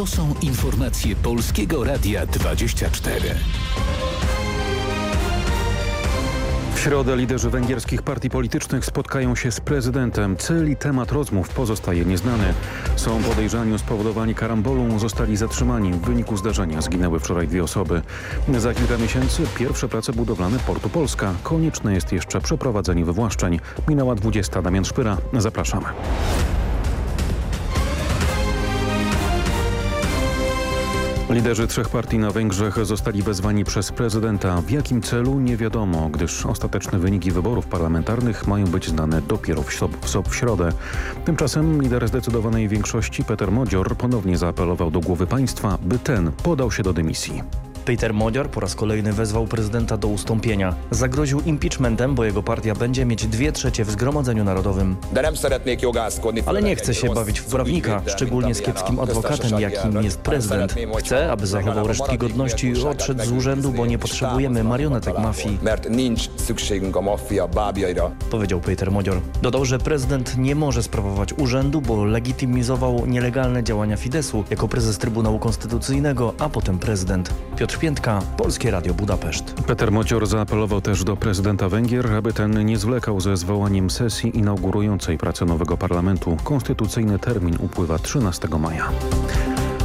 To są informacje Polskiego Radia 24. W środę liderzy węgierskich partii politycznych spotkają się z prezydentem. Cel i temat rozmów pozostaje nieznany. Są podejrzani o spowodowanie karambolu, zostali zatrzymani. W wyniku zdarzenia zginęły wczoraj dwie osoby. Za kilka miesięcy pierwsze prace budowlane Portu Polska. Konieczne jest jeszcze przeprowadzenie wywłaszczeń. Minęła 20. Damian Szpyra. Zapraszamy. Liderzy trzech partii na Węgrzech zostali wezwani przez prezydenta. W jakim celu nie wiadomo, gdyż ostateczne wyniki wyborów parlamentarnych mają być znane dopiero w, w, w środę. Tymczasem lider zdecydowanej większości Peter Modzior ponownie zaapelował do głowy państwa, by ten podał się do dymisji. Peter Modior po raz kolejny wezwał prezydenta do ustąpienia. Zagroził impeachmentem, bo jego partia będzie mieć dwie trzecie w Zgromadzeniu Narodowym. Ale nie chce się bawić w prawnika, szczególnie z kiepskim adwokatem, jakim jest prezydent. Chce, aby zachował resztki godności i odszedł z urzędu, bo nie potrzebujemy marionetek mafii. Powiedział Peter Modior. Dodał, że prezydent nie może sprawować urzędu, bo legitymizował nielegalne działania Fidesu jako prezes Trybunału Konstytucyjnego, a potem prezydent. Piotr Piętka, Polskie Radio Budapeszt. Peter Mocior zaapelował też do prezydenta Węgier, aby ten nie zwlekał ze zwołaniem sesji inaugurującej pracę nowego parlamentu. Konstytucyjny termin upływa 13 maja.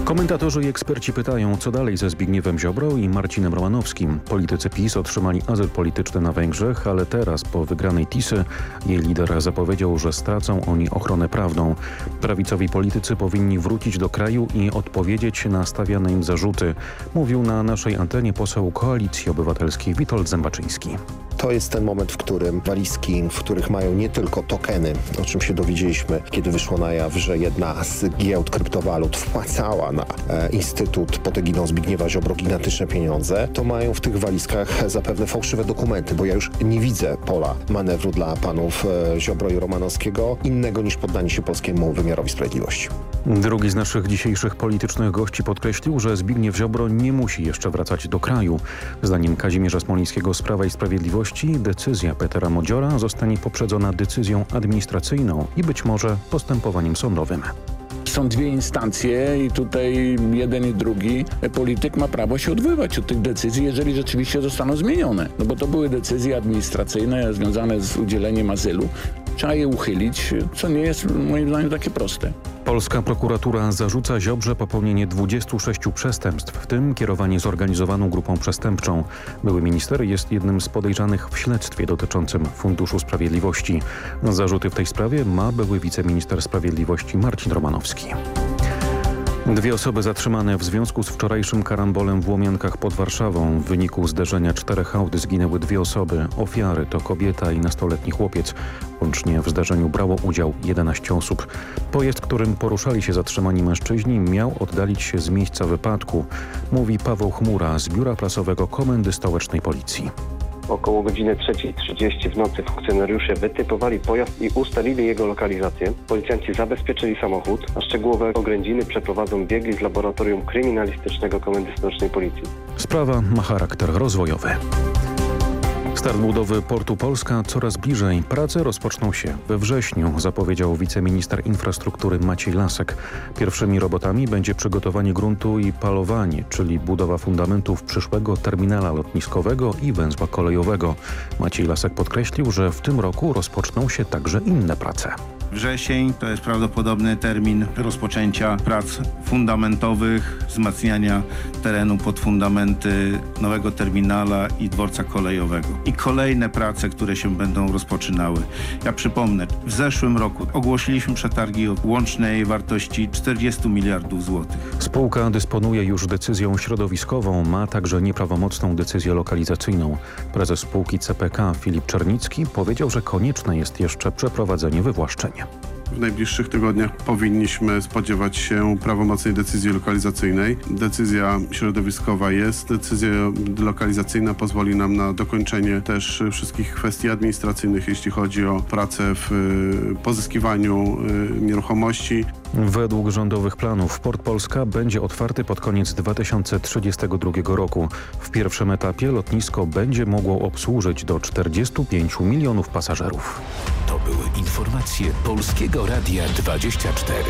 Komentatorzy i eksperci pytają, co dalej ze Zbigniewem Ziobro i Marcinem Romanowskim. Politycy PiS otrzymali azyl polityczny na Węgrzech, ale teraz po wygranej Tisy jej lider zapowiedział, że stracą oni ochronę prawną. Prawicowi politycy powinni wrócić do kraju i odpowiedzieć na stawiane im zarzuty, mówił na naszej antenie poseł Koalicji Obywatelskiej Witold Zębaczyński. To jest ten moment, w którym walizki, w których mają nie tylko tokeny, o czym się dowiedzieliśmy, kiedy wyszło na jaw, że jedna z giełd kryptowalut wpłacała na e, Instytut pod egidą Zbigniewa Ziobro gigantyczne pieniądze, to mają w tych walizkach zapewne fałszywe dokumenty, bo ja już nie widzę pola manewru dla panów e, Ziobro i Romanowskiego innego niż poddanie się polskiemu wymiarowi sprawiedliwości. Drugi z naszych dzisiejszych politycznych gości podkreślił, że Zbigniew Ziobro nie musi jeszcze wracać do kraju. Zdaniem Kazimierza Smolińskiego z Prawa i Sprawiedliwości decyzja Petera Modziora zostanie poprzedzona decyzją administracyjną i być może postępowaniem sądowym są dwie instancje i tutaj jeden i drugi polityk ma prawo się odwoływać od tych decyzji, jeżeli rzeczywiście zostaną zmienione. No bo to były decyzje administracyjne związane z udzieleniem azylu. Trzeba je uchylić, co nie jest moim zdaniem takie proste. Polska prokuratura zarzuca Ziobrze popełnienie 26 przestępstw, w tym kierowanie zorganizowaną grupą przestępczą. Były minister jest jednym z podejrzanych w śledztwie dotyczącym Funduszu Sprawiedliwości. Zarzuty w tej sprawie ma były wiceminister sprawiedliwości Marcin Romanowski. Dwie osoby zatrzymane w związku z wczorajszym karambolem w Łomiankach pod Warszawą. W wyniku zderzenia czterech aut zginęły dwie osoby. Ofiary to kobieta i nastoletni chłopiec. Łącznie w zdarzeniu brało udział 11 osób. Pojazd, którym poruszali się zatrzymani mężczyźni miał oddalić się z miejsca wypadku, mówi Paweł Chmura z Biura Prasowego Komendy Stołecznej Policji. Około godziny 3.30 w nocy funkcjonariusze wytypowali pojazd i ustalili jego lokalizację. Policjanci zabezpieczyli samochód, a szczegółowe oględziny przeprowadzą biegli z Laboratorium Kryminalistycznego Komendy Stołecznej Policji. Sprawa ma charakter rozwojowy. Start budowy Portu Polska coraz bliżej. Prace rozpoczną się we wrześniu, zapowiedział wiceminister infrastruktury Maciej Lasek. Pierwszymi robotami będzie przygotowanie gruntu i palowanie, czyli budowa fundamentów przyszłego terminala lotniskowego i węzła kolejowego. Maciej Lasek podkreślił, że w tym roku rozpoczną się także inne prace. Wrzesień to jest prawdopodobny termin rozpoczęcia prac fundamentowych, wzmacniania terenu pod fundamenty nowego terminala i dworca kolejowego. I kolejne prace, które się będą rozpoczynały. Ja przypomnę, w zeszłym roku ogłosiliśmy przetargi o łącznej wartości 40 miliardów złotych. Spółka dysponuje już decyzją środowiskową, ma także nieprawomocną decyzję lokalizacyjną. Prezes spółki CPK Filip Czernicki powiedział, że konieczne jest jeszcze przeprowadzenie wywłaszczenia. W najbliższych tygodniach powinniśmy spodziewać się prawomocnej decyzji lokalizacyjnej. Decyzja środowiskowa jest, decyzja lokalizacyjna pozwoli nam na dokończenie też wszystkich kwestii administracyjnych, jeśli chodzi o pracę w y, pozyskiwaniu y, nieruchomości. Według rządowych planów Port Polska będzie otwarty pod koniec 2032 roku. W pierwszym etapie lotnisko będzie mogło obsłużyć do 45 milionów pasażerów. To były informacje Polskiego Radia 24.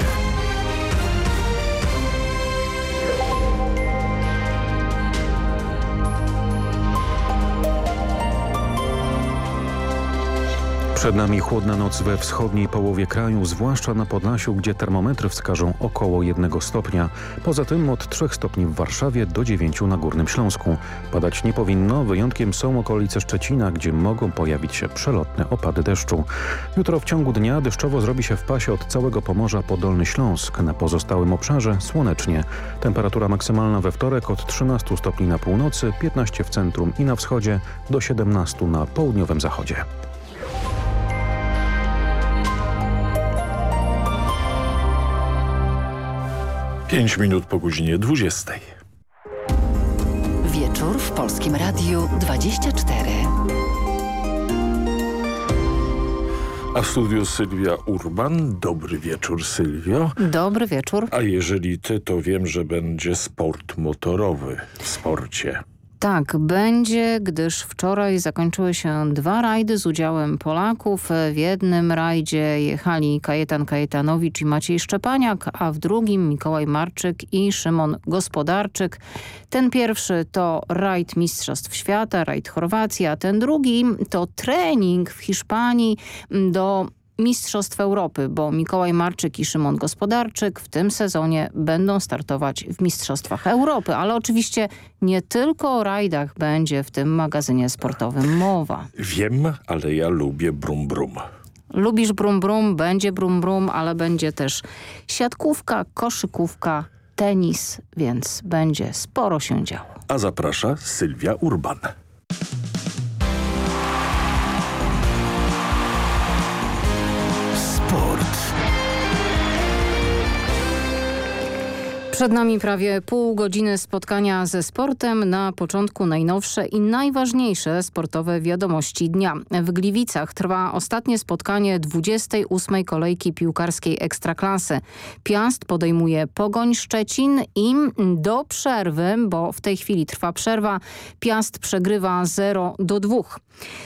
Przed nami chłodna noc we wschodniej połowie kraju, zwłaszcza na Podlasiu, gdzie termometry wskażą około 1 stopnia. Poza tym od 3 stopni w Warszawie do 9 na Górnym Śląsku. Padać nie powinno, wyjątkiem są okolice Szczecina, gdzie mogą pojawić się przelotne opady deszczu. Jutro w ciągu dnia deszczowo zrobi się w pasie od całego Pomorza po Dolny Śląsk. Na pozostałym obszarze słonecznie. Temperatura maksymalna we wtorek od 13 stopni na północy, 15 w centrum i na wschodzie, do 17 na południowym zachodzie. Pięć minut po godzinie 20. Wieczór w Polskim Radiu 24. A w studiu Sylwia Urban. Dobry wieczór, Sylwio. Dobry wieczór. A jeżeli ty, to wiem, że będzie sport motorowy w sporcie. Tak, będzie, gdyż wczoraj zakończyły się dwa rajdy z udziałem Polaków. W jednym rajdzie jechali Kajetan Kajetanowicz i Maciej Szczepaniak, a w drugim Mikołaj Marczyk i Szymon Gospodarczyk. Ten pierwszy to rajd Mistrzostw Świata, rajd Chorwacji, a ten drugi to trening w Hiszpanii do Mistrzostw Europy, bo Mikołaj Marczyk i Szymon Gospodarczyk w tym sezonie będą startować w Mistrzostwach Europy, ale oczywiście nie tylko o rajdach będzie w tym magazynie sportowym mowa. Wiem, ale ja lubię brum brum. Lubisz brum brum, będzie brum brum, ale będzie też siatkówka, koszykówka, tenis, więc będzie sporo się działo. A zaprasza Sylwia Urban. Przed nami prawie pół godziny spotkania ze sportem. Na początku najnowsze i najważniejsze sportowe wiadomości dnia. W Gliwicach trwa ostatnie spotkanie 28. kolejki piłkarskiej Ekstraklasy. Piast podejmuje Pogoń Szczecin i do przerwy, bo w tej chwili trwa przerwa, Piast przegrywa 0 do 2.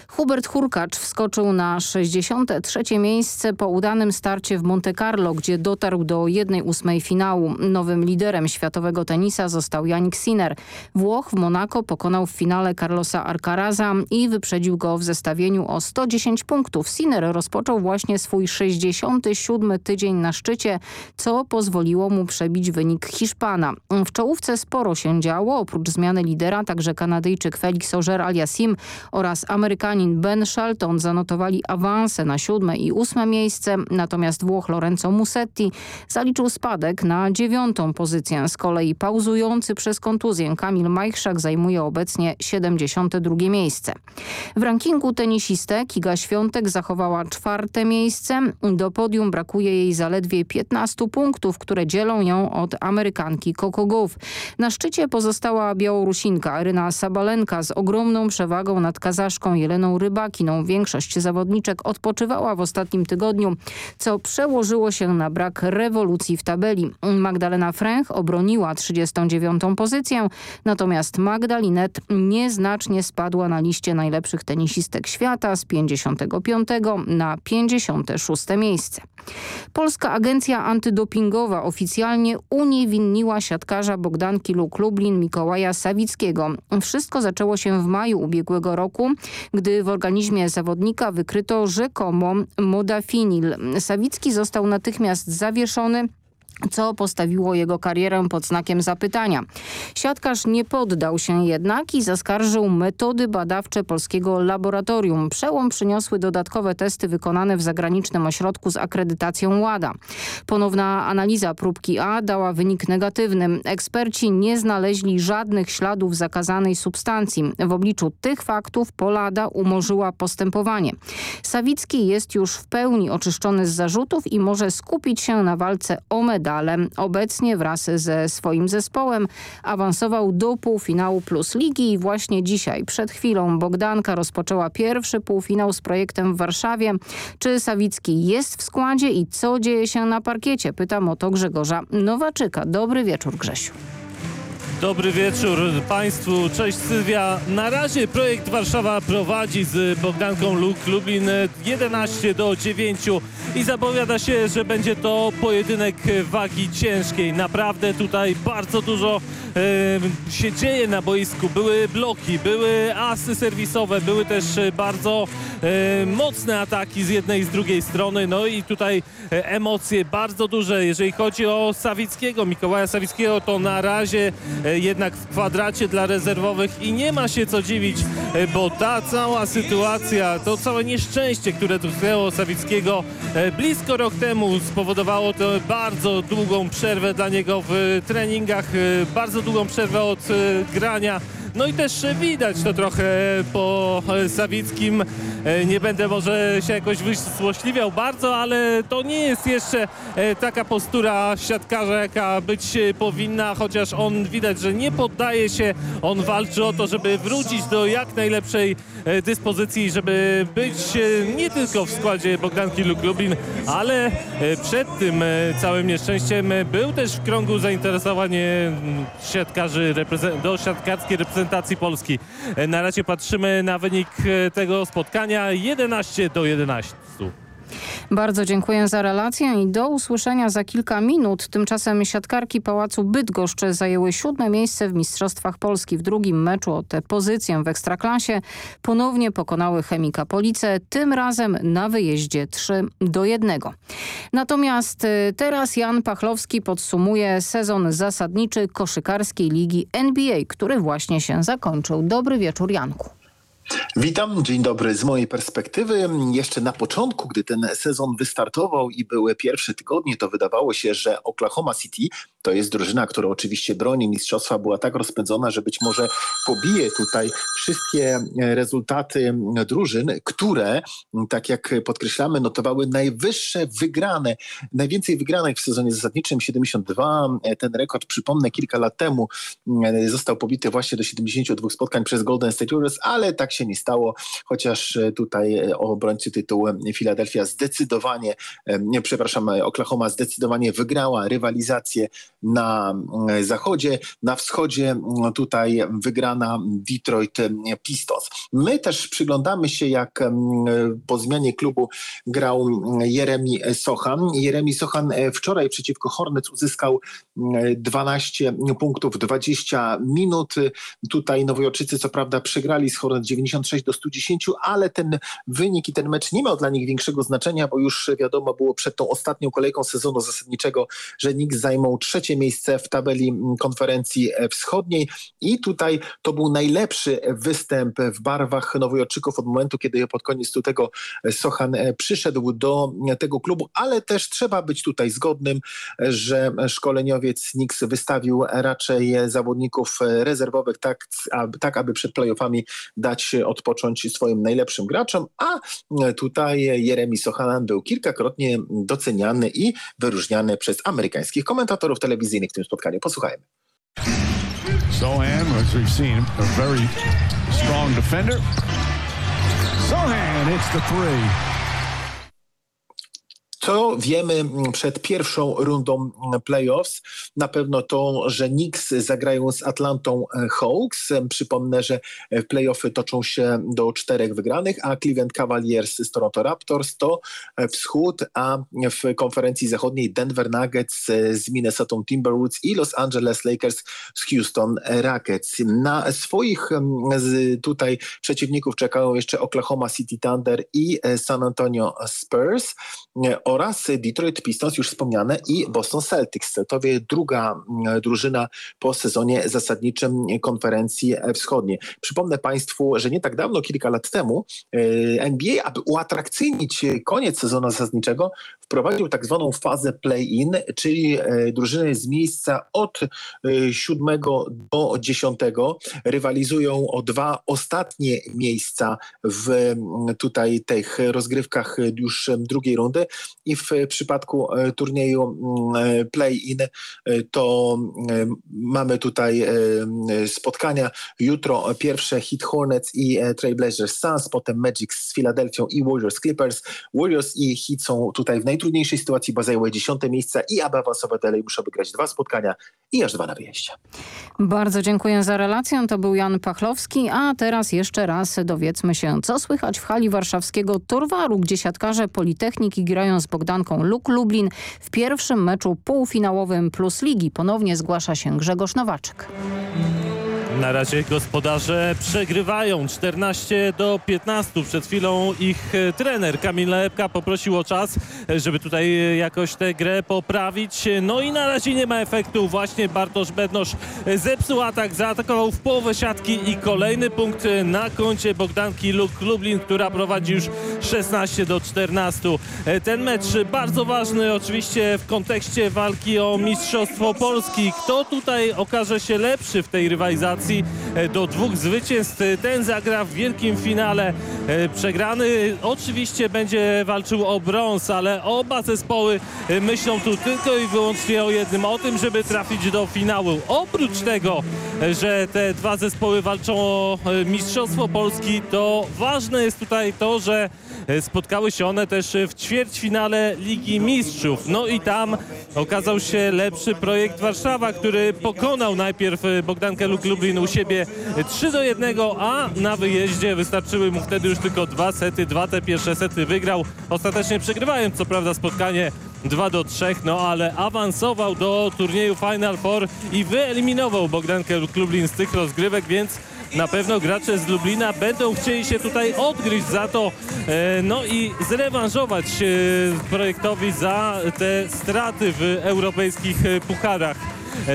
Hubert Hurkacz wskoczył na 63. miejsce po udanym starcie w Monte Carlo, gdzie dotarł do 1-8 finału. Nowym liderem światowego tenisa został Janik Sinner. Włoch w Monako pokonał w finale Carlosa Alcaraza i wyprzedził go w zestawieniu o 110 punktów. Sinner rozpoczął właśnie swój 67 tydzień na szczycie, co pozwoliło mu przebić wynik Hiszpana. W czołówce sporo się działo, oprócz zmiany lidera także Kanadyjczyk Felix Auger-Aliassime oraz Amerykanin Ben Shelton zanotowali awanse na siódme i ósme miejsce, natomiast Włoch Lorenzo Musetti zaliczył spadek na dziewiątą pozycję. Z kolei pauzujący przez kontuzję Kamil Majchrzak zajmuje obecnie 72 miejsce. W rankingu tenisistek Kiga Świątek zachowała czwarte miejsce. Do podium brakuje jej zaledwie 15 punktów, które dzielą ją od Amerykanki Gauff. Na szczycie pozostała Białorusinka Aryna Sabalenka z ogromną przewagą nad Kazaszką Jeleną Rybakiną. Większość zawodniczek odpoczywała w ostatnim tygodniu, co przełożyło się na brak rewolucji w tabeli. Magdalena Fręch obroniła 39. pozycję, natomiast Magdalinet nieznacznie spadła na liście najlepszych tenisistek świata z 55 na 56 miejsce. Polska Agencja Antydopingowa oficjalnie uniewinniła siatkarza Bogdanki Luk Lublin Mikołaja Sawickiego. Wszystko zaczęło się w maju ubiegłego roku, gdy w organizmie zawodnika wykryto rzekomo modafinil. Sawicki został natychmiast zawieszony co postawiło jego karierę pod znakiem zapytania. Siatkarz nie poddał się jednak i zaskarżył metody badawcze polskiego laboratorium. Przełom przyniosły dodatkowe testy wykonane w zagranicznym ośrodku z akredytacją WADA. Ponowna analiza próbki A dała wynik negatywny. Eksperci nie znaleźli żadnych śladów zakazanej substancji. W obliczu tych faktów Polada umorzyła postępowanie. Sawicki jest już w pełni oczyszczony z zarzutów i może skupić się na walce o medal medale. Obecnie wraz ze swoim zespołem awansował do półfinału Plus Ligi i właśnie dzisiaj, przed chwilą, Bogdanka rozpoczęła pierwszy półfinał z projektem w Warszawie. Czy Sawicki jest w składzie i co dzieje się na parkiecie? Pytam o to Grzegorza Nowaczyka. Dobry wieczór Grzesiu. Dobry wieczór Państwu, cześć Sylwia. Na razie projekt Warszawa prowadzi z Bogdanką Luk Lublin 11 do 9 i zapowiada się, że będzie to pojedynek wagi ciężkiej. Naprawdę tutaj bardzo dużo e, się dzieje na boisku. Były bloki, były asy serwisowe, były też bardzo mocne ataki z jednej i z drugiej strony. No i tutaj emocje bardzo duże. Jeżeli chodzi o Sawickiego, Mikołaja Sawickiego, to na razie jednak w kwadracie dla rezerwowych i nie ma się co dziwić, bo ta cała sytuacja, to całe nieszczęście, które dotknęło Sawickiego blisko rok temu spowodowało to bardzo długą przerwę dla niego w treningach, bardzo długą przerwę od grania no i też widać to trochę po Sawickim. E, nie będę może się jakoś wyzłośliwiał bardzo, ale to nie jest jeszcze e, taka postura siatkarza, jaka być powinna, chociaż on widać, że nie poddaje się. On walczy o to, żeby wrócić do jak najlepszej e, dyspozycji, żeby być nie tylko w składzie Bogdanki lub Lublin, ale przed tym całym nieszczęściem był też w krągu zainteresowanie siatkarzy do siatkarskiej reprezentacji reprezentacji Polski. Na razie patrzymy na wynik e, tego spotkania 11 do 11. Bardzo dziękuję za relację i do usłyszenia za kilka minut. Tymczasem siatkarki Pałacu Bydgoszcz zajęły siódme miejsce w Mistrzostwach Polski. W drugim meczu o tę pozycję w Ekstraklasie ponownie pokonały Chemika Police, tym razem na wyjeździe 3 do 1. Natomiast y, teraz Jan Pachlowski podsumuje sezon zasadniczy koszykarskiej ligi NBA, który właśnie się zakończył. Dobry wieczór Janku. Witam, dzień dobry. Z mojej perspektywy jeszcze na początku, gdy ten sezon wystartował i były pierwsze tygodnie, to wydawało się, że Oklahoma City to jest drużyna, która oczywiście broni mistrzostwa, była tak rozpędzona, że być może pobije tutaj wszystkie rezultaty drużyn, które, tak jak podkreślamy, notowały najwyższe wygrane, najwięcej wygranych w sezonie zasadniczym 72. Ten rekord, przypomnę, kilka lat temu został pobity właśnie do 72 spotkań przez Golden State Warriors, ale tak się nie stało, chociaż tutaj obrońcy tytułu Philadelphia zdecydowanie, nie, przepraszam, Oklahoma zdecydowanie wygrała rywalizację na zachodzie, na wschodzie tutaj wygrana Detroit Pistons. My też przyglądamy się, jak po zmianie klubu grał Jeremi Sochan. Jeremi Sochan e, wczoraj przeciwko Hornets uzyskał 12 punktów, 20 minut. Tutaj Nowojorczycy co prawda przegrali z Hornets 96 do 110, ale ten wynik i ten mecz nie miał dla nich większego znaczenia, bo już wiadomo było przed tą ostatnią kolejką sezonu zasadniczego, że Knicks zajmą trzecie miejsce w tabeli konferencji wschodniej. I tutaj to był najlepszy występ w barwach Nowojorczyków od momentu, kiedy pod koniec tego Sochan przyszedł do tego klubu, ale też trzeba być tutaj zgodnym, że szkoleniowiec Knicks wystawił raczej zawodników rezerwowych tak, tak aby przed playoffami dać odpocząć swoim najlepszym graczom, a tutaj Jeremi Sochanan był kilkakrotnie doceniany i wyróżniany przez amerykańskich komentatorów telewizyjnych w tym spotkaniu. Posłuchajmy. Sohan, as we've seen, a very strong defender. Sohan hits the three. Co wiemy przed pierwszą rundą playoffs? Na pewno to, że Knicks zagrają z Atlantą Hawks. Przypomnę, że playoffy toczą się do czterech wygranych, a Cleveland Cavaliers z Toronto Raptors to wschód, a w konferencji zachodniej Denver Nuggets z Minnesota Timberwolves i Los Angeles Lakers z Houston Rockets. Na swoich tutaj przeciwników czekają jeszcze Oklahoma City Thunder i San Antonio Spurs oraz Detroit Pistons, już wspomniane, i Boston Celtics. To wie druga mm, drużyna po sezonie zasadniczym konferencji wschodniej. Przypomnę Państwu, że nie tak dawno, kilka lat temu, e, NBA, aby uatrakcyjnić koniec sezonu zasadniczego, wprowadził tak zwaną fazę play-in, czyli e, drużyny z miejsca od 7 e, do 10 rywalizują o dwa ostatnie miejsca w tutaj tych rozgrywkach już drugiej rundy i w przypadku e, turnieju play-in to mamy tutaj spotkania. Jutro pierwsze Hit Hornets i Trailblazers Suns, potem Magic z Filadelfią i Warriors Clippers. Warriors i Heat są tutaj w naj najtrudniejszej sytuacji, bo zajęły dziesiąte miejsca i aby awansować dalej muszą wygrać dwa spotkania i aż dwa na wyjeździe. Bardzo dziękuję za relację. To był Jan Pachlowski, a teraz jeszcze raz dowiedzmy się, co słychać w hali warszawskiego Torwaru, gdzie siatkarze Politechniki grają z Bogdanką Luk Lublin w pierwszym meczu półfinałowym Plus Ligi. Ponownie zgłasza się Grzegorz Nowaczek. Na razie gospodarze przegrywają 14 do 15. Przed chwilą ich e, trener Kamil Lepka poprosił o czas, e, żeby tutaj e, jakoś tę grę poprawić. No i na razie nie ma efektu. Właśnie Bartosz Bednosz zepsuł atak, zaatakował w połowę siatki i kolejny punkt na koncie Bogdanki Lublin, która prowadzi już 16 do 14. Ten mecz bardzo ważny oczywiście w kontekście walki o Mistrzostwo Polski. Kto tutaj okaże się lepszy w tej rywalizacji? Do dwóch zwycięstw ten zagra w wielkim finale. Przegrany oczywiście będzie walczył o brąz, ale oba zespoły myślą tu tylko i wyłącznie o jednym, o tym, żeby trafić do finału. Oprócz tego, że te dwa zespoły walczą o Mistrzostwo Polski, to ważne jest tutaj to, że spotkały się one też w ćwierćfinale Ligi Mistrzów. No i tam okazał się lepszy projekt Warszawa, który pokonał najpierw Bogdankę Luk Lublin u siebie 3 do 1, a na wyjeździe wystarczyły mu wtedy już tylko dwa sety, dwa te pierwsze sety wygrał, ostatecznie przegrywając co prawda spotkanie 2 do 3, no ale awansował do turnieju Final Four i wyeliminował Bogdankę Lublin z tych rozgrywek, więc na pewno gracze z Lublina będą chcieli się tutaj odgryźć za to, e, no i zrewanżować e, projektowi za te straty w europejskich e, pucharach.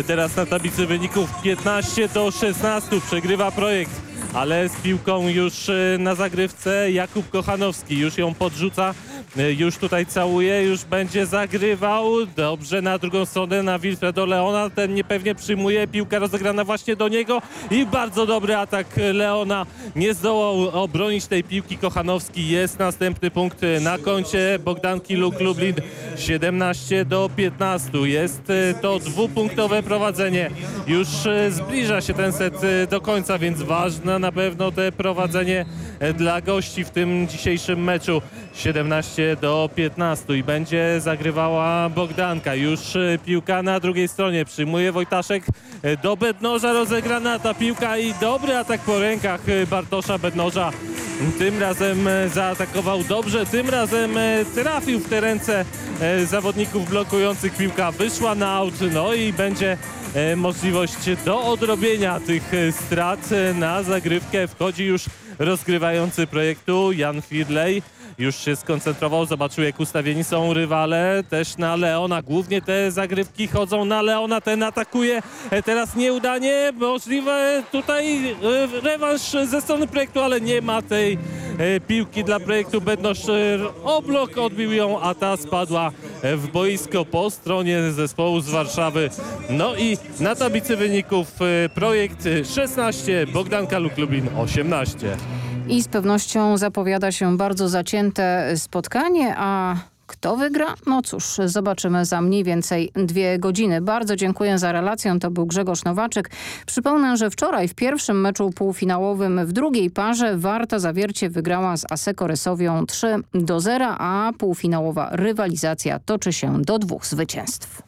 Teraz na tablicy wyników 15 do 16 przegrywa projekt, ale z piłką już na zagrywce Jakub Kochanowski już ją podrzuca E, już tutaj całuje, już będzie zagrywał. Dobrze na drugą stronę na Wilfredo Leona. Ten niepewnie przyjmuje. Piłka rozegrana właśnie do niego i bardzo dobry atak Leona. Nie zdołał obronić tej piłki Kochanowski. Jest następny punkt na koncie Bogdanki Luk Lublin. 17 do 15. Jest e, to dwupunktowe prowadzenie. Już e, zbliża się ten set do końca, więc ważne na pewno te prowadzenie dla gości w tym dzisiejszym meczu. 17 do 15 i będzie zagrywała Bogdanka. Już e, piłka na drugiej stronie. Przyjmuje Wojtaszek e, do Bednoża rozegrana ta piłka i dobry atak po rękach e, Bartosza Bednoża. Tym razem zaatakował dobrze, tym razem trafił w te ręce zawodników blokujących. Piłka wyszła na aut, no i będzie możliwość do odrobienia tych strat na zagrywkę. Wchodzi już rozgrywający projektu Jan Firley już się skoncentrował, zobaczył jak ustawieni są rywale, też na Leona, głównie te zagrywki chodzą na Leona, ten atakuje, e, teraz nieudanie, możliwe tutaj e, rewanż ze strony projektu, ale nie ma tej e, piłki dla projektu Bednosz oblok odbił ją, a ta spadła w boisko po stronie zespołu z Warszawy. No i na tablicy wyników projekt 16, Bogdanka Luk Lublin 18. I z pewnością zapowiada się bardzo zacięte spotkanie, a kto wygra? No cóż, zobaczymy za mniej więcej dwie godziny. Bardzo dziękuję za relację. To był Grzegorz Nowaczek. Przypomnę, że wczoraj w pierwszym meczu półfinałowym w drugiej parze Warta Zawiercie wygrała z Aseko Rysowią 3 do 0, a półfinałowa rywalizacja toczy się do dwóch zwycięstw.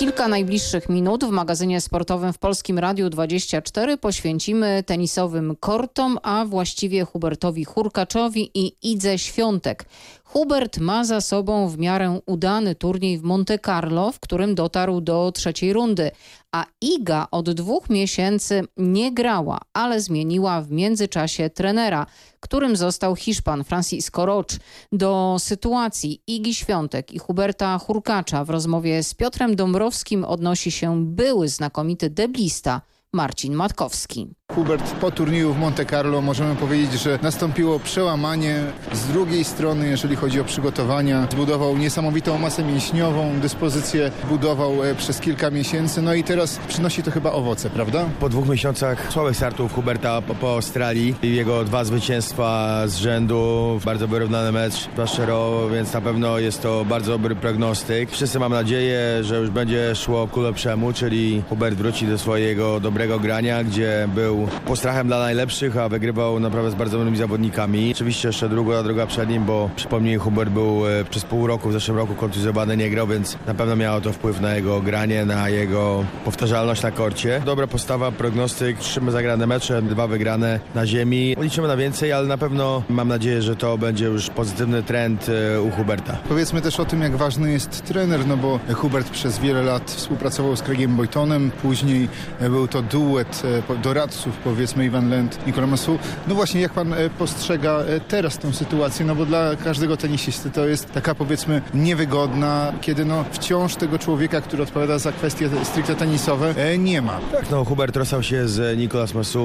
Kilka najbliższych minut w magazynie sportowym w Polskim Radiu 24 poświęcimy tenisowym kortom, a właściwie Hubertowi Hurkaczowi i Idze Świątek. Hubert ma za sobą w miarę udany turniej w Monte Carlo, w którym dotarł do trzeciej rundy, a Iga od dwóch miesięcy nie grała, ale zmieniła w międzyczasie trenera, którym został Hiszpan Francisco Roch. Do sytuacji Igi Świątek i Huberta Hurkacza w rozmowie z Piotrem Dąbrowskim odnosi się były znakomity deblista Marcin Matkowski. Hubert po turnieju w Monte Carlo możemy powiedzieć, że nastąpiło przełamanie. Z drugiej strony, jeżeli chodzi o przygotowania, zbudował niesamowitą masę mięśniową, dyspozycję budował e, przez kilka miesięcy, no i teraz przynosi to chyba owoce, prawda? Po dwóch miesiącach słabych startów Huberta po, po Australii i jego dwa zwycięstwa z rzędu, bardzo wyrównany mecz, dwa szczero, więc na pewno jest to bardzo dobry prognostyk. Wszyscy mam nadzieję, że już będzie szło ku lepszemu, czyli Hubert wróci do swojego dobrego grania, gdzie był postrachem dla najlepszych, a wygrywał naprawdę z bardzo dobrymi zawodnikami. Oczywiście jeszcze druga droga przed nim, bo przypomnij, Hubert był e, przez pół roku, w zeszłym roku kontuzjowany, nie grał, więc na pewno miało to wpływ na jego granie, na jego powtarzalność na korcie. Dobra postawa, prognostyk, trzy zagrane mecze, dwa wygrane na ziemi. Liczymy na więcej, ale na pewno mam nadzieję, że to będzie już pozytywny trend e, u Huberta. Powiedzmy też o tym, jak ważny jest trener, no bo Hubert przez wiele lat współpracował z Craigiem Boytonem, później był to duet e, doradców, powiedzmy Iwan Lent, Nikola Masu. No właśnie, jak pan e, postrzega teraz tą sytuację, no bo dla każdego tenisisty to jest taka powiedzmy niewygodna, kiedy no wciąż tego człowieka, który odpowiada za kwestie stricte tenisowe, nie ma. Tak, no Hubert rozstał się z Nikolas Masu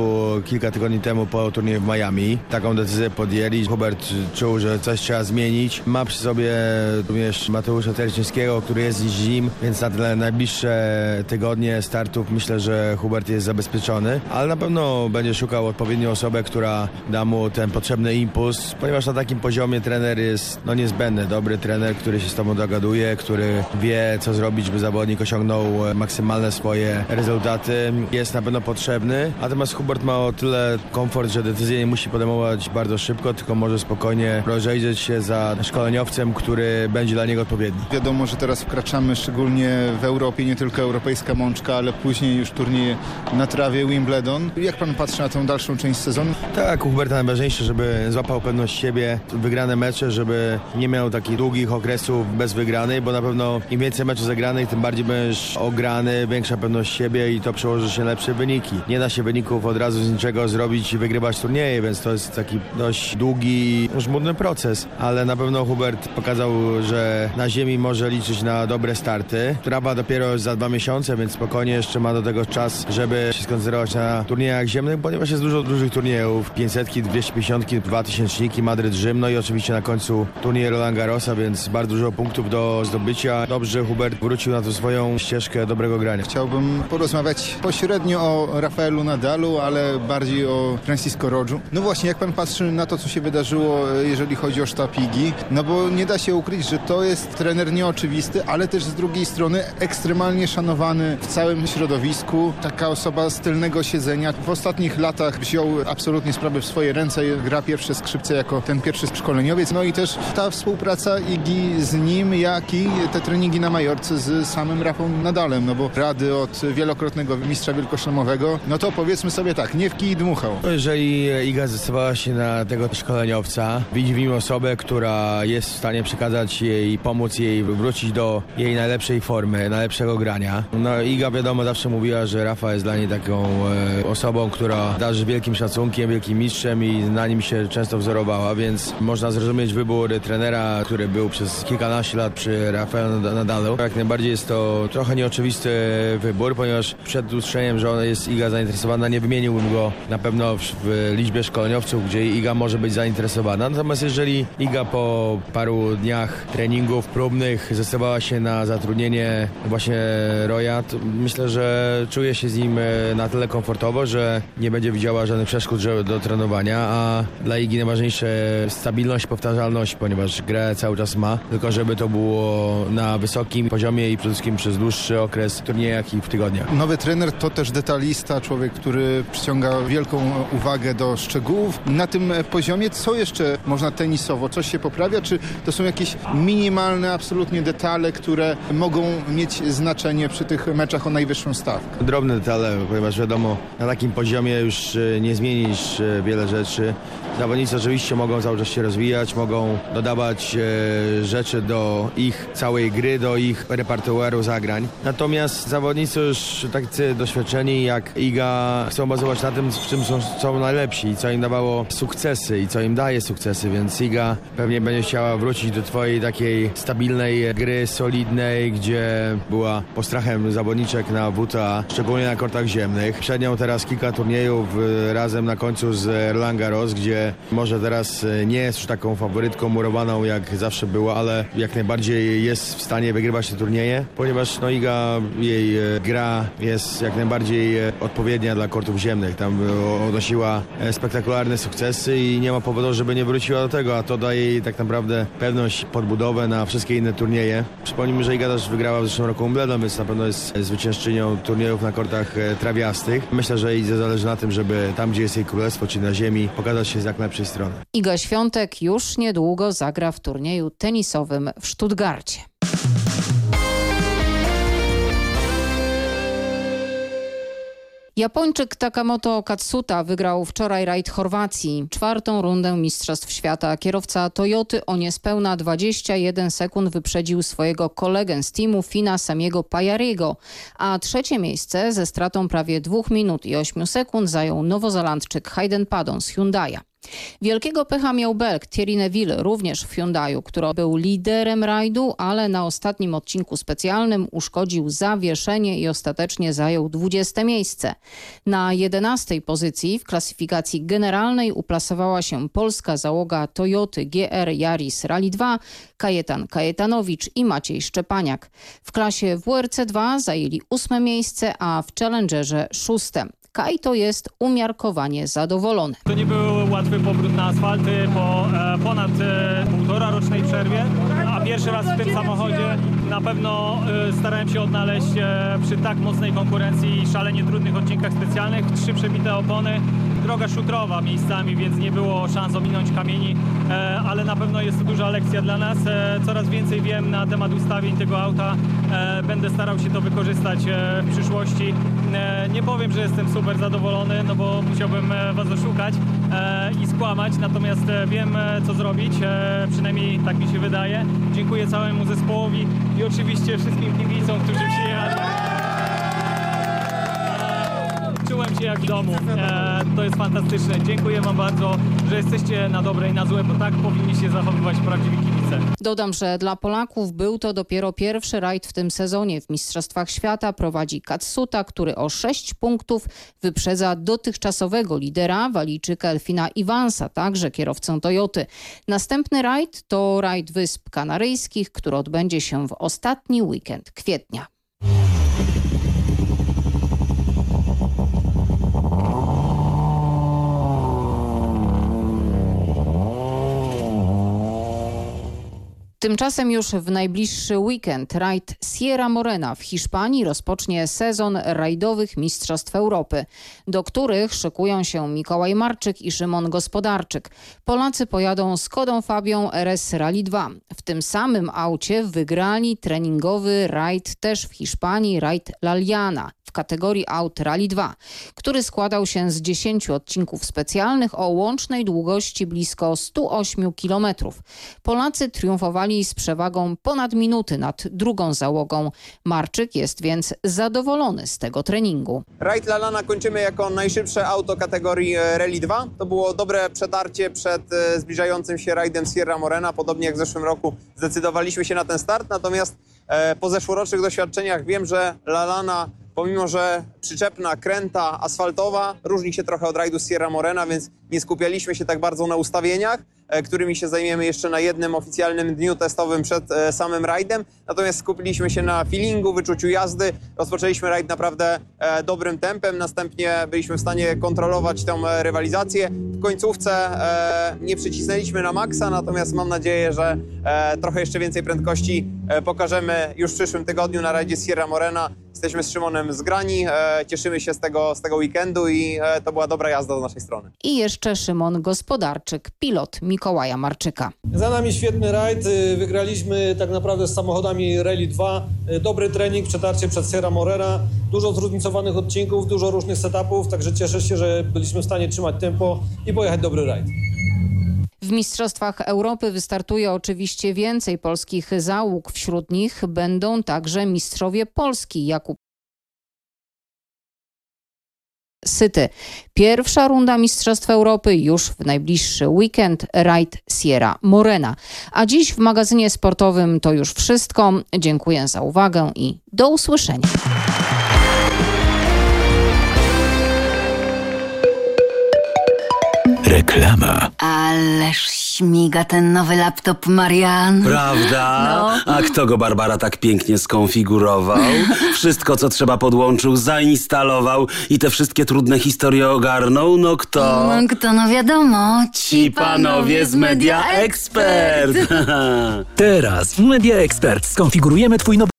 kilka tygodni temu po turnieju w Miami. Taką decyzję podjęli. Hubert czuł, że coś trzeba zmienić. Ma przy sobie również Mateusza Terczyńskiego, który jest z nim, więc na tyle najbliższe tygodnie startów myślę, że Hubert jest zabezpieczony, ale na pewno będzie szukał odpowiedniej osoby, która da mu ten potrzebny impuls, ponieważ na takim poziomie trener jest no, niezbędny. Dobry trener, który się z tobą dogaduje, który wie, co zrobić, by zawodnik osiągnął maksymalne swoje rezultaty, jest na pewno potrzebny. Natomiast Hubert ma o tyle komfort, że decyzję nie musi podejmować bardzo szybko, tylko może spokojnie rozejrzeć się za szkoleniowcem, który będzie dla niego odpowiedni. Wiadomo, że teraz wkraczamy szczególnie w Europie, nie tylko europejska mączka, ale później już turnieje na trawie Wimbledon. Jak pan patrzy na tę dalszą część sezonu? Tak, u Huberta najważniejsze, żeby złapał pewność siebie, wygrane mecze, żeby nie miał takich długich okresów bez wygranej, bo na pewno im więcej meczów zagranych, tym bardziej będziesz ograny, większa pewność siebie i to przełoży się na lepsze wyniki. Nie da się wyników od razu z niczego zrobić i wygrywać turnieje, więc to jest taki dość długi, żmudny proces, ale na pewno Hubert pokazał, że na ziemi może liczyć na dobre starty. Trawa dopiero za dwa miesiące, więc spokojnie jeszcze ma do tego czas, żeby się skoncentrować na turniejach ziemnych, ponieważ jest dużo dużych turniejów, 500, 250, 2000, Madryt, Rzym, no i oczywiście na końcu turniej Roland Garrosa, więc bardzo dużo punktów do zdobycia. Dobrze Hubert wrócił na tą swoją ścieżkę dobrego grania. Chciałbym porozmawiać pośrednio o Rafaelu Nadalu, ale bardziej o Francisco Rodżu. No właśnie, jak pan patrzy na to, co się wydarzyło, jeżeli chodzi o sztab Igi, no bo nie da się ukryć, że to jest trener nieoczywisty, ale też z drugiej strony ekstremalnie szanowany w całym środowisku. Taka osoba z tylnego siedzenia. W ostatnich latach wziął absolutnie sprawy w swoje ręce, gra pierwsze skrzypce jako ten pierwszy szkoleniowiec. No i też ta współpraca Igi z nim, jak i te treningi na Majorce z samym Rafą Nadalem, no bo rady od wielokrotnego mistrza wielkoszlemowego, no to powiedzmy sobie tak, nie w kij dmuchał. No jeżeli Iga zdecydowała się na tego szkoleniowca, widzi w nim osobę, która jest w stanie przekazać jej pomóc jej wrócić do jej najlepszej formy, najlepszego grania. No Iga wiadomo zawsze mówiła, że Rafa jest dla niej taką e, osobą, która darzy wielkim szacunkiem, wielkim mistrzem i na nim się często wzorowała, więc można zrozumieć wybór trenera, który był przez kilkanaście lat przy Rafaelu Nadalu. Jak najbardziej jest to trochę nieoczywisty wybór, ponieważ przed ustrzeniem, że ona jest Iga zainteresowana, nie wymieniłbym go na pewno w, w liczbie szkoleniowców, gdzie Iga może być zainteresowana. Natomiast jeżeli Iga po paru dniach treningów próbnych zdecydowała się na zatrudnienie właśnie Roya, myślę, że czuje się z nim e, na tyle komfortowo, że nie będzie widziała żadnych przeszkód do trenowania, a dla Igi najważniejsze stabilność, powtarzalność, ponieważ grę cały czas ma, tylko żeby to było na wysokim poziomie i przede wszystkim przez dłuższy okres w turniejach i w tygodniach. Nowy trener to też detalista, człowiek, który przyciąga wielką uwagę do szczegółów. Na tym poziomie co jeszcze można tenisowo? Coś się poprawia, czy to są jakieś minimalne absolutnie detale, które mogą mieć znaczenie przy tych meczach o najwyższą stawkę? Drobne detale, ponieważ wiadomo, na takim poziomie już e, nie zmienisz e, wiele rzeczy. Zawodnicy oczywiście mogą cały czas się rozwijać, mogą dodawać e, rzeczy do ich całej gry, do ich repertuaru zagrań. Natomiast zawodnicy już tacy doświadczeni jak Iga chcą bazować na tym, w czym są, są najlepsi i co im dawało sukcesy i co im daje sukcesy, więc Iga pewnie będzie chciała wrócić do twojej takiej stabilnej gry, solidnej, gdzie była postrachem zawodniczek na WTA, szczególnie na kortach ziemnych. Przed nią teraz kilka turniejów razem na końcu z Roland Garros, gdzie może teraz nie jest już taką faworytką murowaną jak zawsze była, ale jak najbardziej jest w stanie wygrywać te turnieje, ponieważ no Iga, jej gra jest jak najbardziej odpowiednia dla kortów ziemnych. Tam odnosiła spektakularne sukcesy i nie ma powodu, żeby nie wróciła do tego, a to daje jej tak naprawdę pewność podbudowę na wszystkie inne turnieje. Przypomnijmy, że Iga też wygrała w zeszłym roku Wimbledon, więc na pewno jest zwyciężczynią turniejów na kortach e, trawiastych. Myślę, że Idze zależy na tym, żeby tam, gdzie jest jej królestwo, czy na ziemi, pokazać się z jak najlepszej strony. Iga Świątek już niedługo zagra w turnieju tenisowym w Stuttgarcie. Japończyk Takamoto Katsuta wygrał wczoraj rajd Chorwacji, czwartą rundę Mistrzostw Świata. Kierowca Toyoty o niespełna 21 sekund wyprzedził swojego kolegę z teamu Fina Samiego Pajariego, a trzecie miejsce ze stratą prawie 2 minut i 8 sekund zajął nowozelandczyk Hayden Paddon z Hyundai'a. Wielkiego pecha miał Belk Thierry Neville, również w Hyundaiu, który był liderem rajdu, ale na ostatnim odcinku specjalnym uszkodził zawieszenie i ostatecznie zajął 20 miejsce. Na 11 pozycji w klasyfikacji generalnej uplasowała się polska załoga Toyoty GR Yaris Rally 2, Kajetan Kajetanowicz i Maciej Szczepaniak. W klasie WRC2 zajęli ósme miejsce, a w Challengerze szóste. Kajto jest umiarkowanie zadowolony. To nie był łatwy powrót na asfalty po e, ponad e, półtora rocznej przerwie, a pierwszy raz w tym samochodzie na pewno e, starałem się odnaleźć e, przy tak mocnej konkurencji i szalenie trudnych odcinkach specjalnych. Trzy przebite opony, droga szutrowa miejscami, więc nie było szans ominąć kamieni, e, ale na pewno jest to duża lekcja dla nas. E, coraz więcej wiem na temat ustawień tego auta. Będę starał się to wykorzystać w przyszłości. Nie powiem, że jestem super zadowolony, no bo musiałbym was oszukać i skłamać, natomiast wiem co zrobić, przynajmniej tak mi się wydaje. Dziękuję całemu zespołowi i oczywiście wszystkim kibicom, którzy przyjechali czułem się jak w domu. E, to jest fantastyczne. Dziękuję Wam bardzo, że jesteście na dobre i na złe, bo tak powinni się zachowywać prawdziwi kibice. Dodam, że dla Polaków był to dopiero pierwszy rajd w tym sezonie. W Mistrzostwach Świata prowadzi Katsuta, który o 6 punktów wyprzedza dotychczasowego lidera Walijczyka Elfina Iwansa, także kierowcę Toyoty. Następny rajd to rajd Wysp Kanaryjskich, który odbędzie się w ostatni weekend kwietnia. Tymczasem już w najbliższy weekend rajd Sierra Morena w Hiszpanii rozpocznie sezon rajdowych Mistrzostw Europy, do których szykują się Mikołaj Marczyk i Szymon Gospodarczyk. Polacy pojadą Skodą Fabią RS Rally 2. W tym samym aucie wygrali treningowy rajd też w Hiszpanii, rajd Laliana kategorii Aut Rally 2, który składał się z 10 odcinków specjalnych o łącznej długości blisko 108 km. Polacy triumfowali z przewagą ponad minuty nad drugą załogą. Marczyk jest więc zadowolony z tego treningu. Rajd Lalana kończymy jako najszybsze auto kategorii e, Rally 2. To było dobre przetarcie przed e, zbliżającym się rajdem Sierra Morena. Podobnie jak w zeszłym roku zdecydowaliśmy się na ten start, natomiast e, po zeszłorocznych doświadczeniach wiem, że Lalana pomimo że przyczepna, kręta, asfaltowa różni się trochę od rajdu Sierra Morena, więc nie skupialiśmy się tak bardzo na ustawieniach, e, którymi się zajmiemy jeszcze na jednym oficjalnym dniu testowym przed e, samym rajdem. Natomiast skupiliśmy się na feelingu, wyczuciu jazdy. Rozpoczęliśmy rajd naprawdę e, dobrym tempem, następnie byliśmy w stanie kontrolować tę rywalizację. W końcówce nie przycisnęliśmy na maksa, natomiast mam nadzieję, że trochę jeszcze więcej prędkości pokażemy już w przyszłym tygodniu na rajdzie Sierra Morena. Jesteśmy z Szymonem zgrani, cieszymy się z tego, z tego weekendu i to była dobra jazda z naszej strony. I jeszcze Szymon Gospodarczyk, pilot Mikołaja Marczyka. Za nami świetny rajd. Y, wygraliśmy tak naprawdę z samochodami Rally 2. Y, dobry trening, przetarcie przed Sierra Morera. Dużo zróżnicowanych odcinków, dużo różnych setupów, także cieszę się, że byliśmy w stanie trzymać tempo i pojechać dobry rajd. W Mistrzostwach Europy wystartuje oczywiście więcej polskich załóg. Wśród nich będą także mistrzowie Polski Jakub Syty. Pierwsza runda Mistrzostw Europy już w najbliższy weekend Raid Sierra Morena. A dziś w magazynie sportowym to już wszystko. Dziękuję za uwagę i do usłyszenia. Reklama. Ależ śmiga ten nowy laptop Marian. Prawda? No. A kto go Barbara tak pięknie skonfigurował? Wszystko, co trzeba podłączył, zainstalował i te wszystkie trudne historie ogarnął? No kto? No kto, no wiadomo. Ci panowie z Media Expert. Teraz w Media Expert skonfigurujemy twój nowy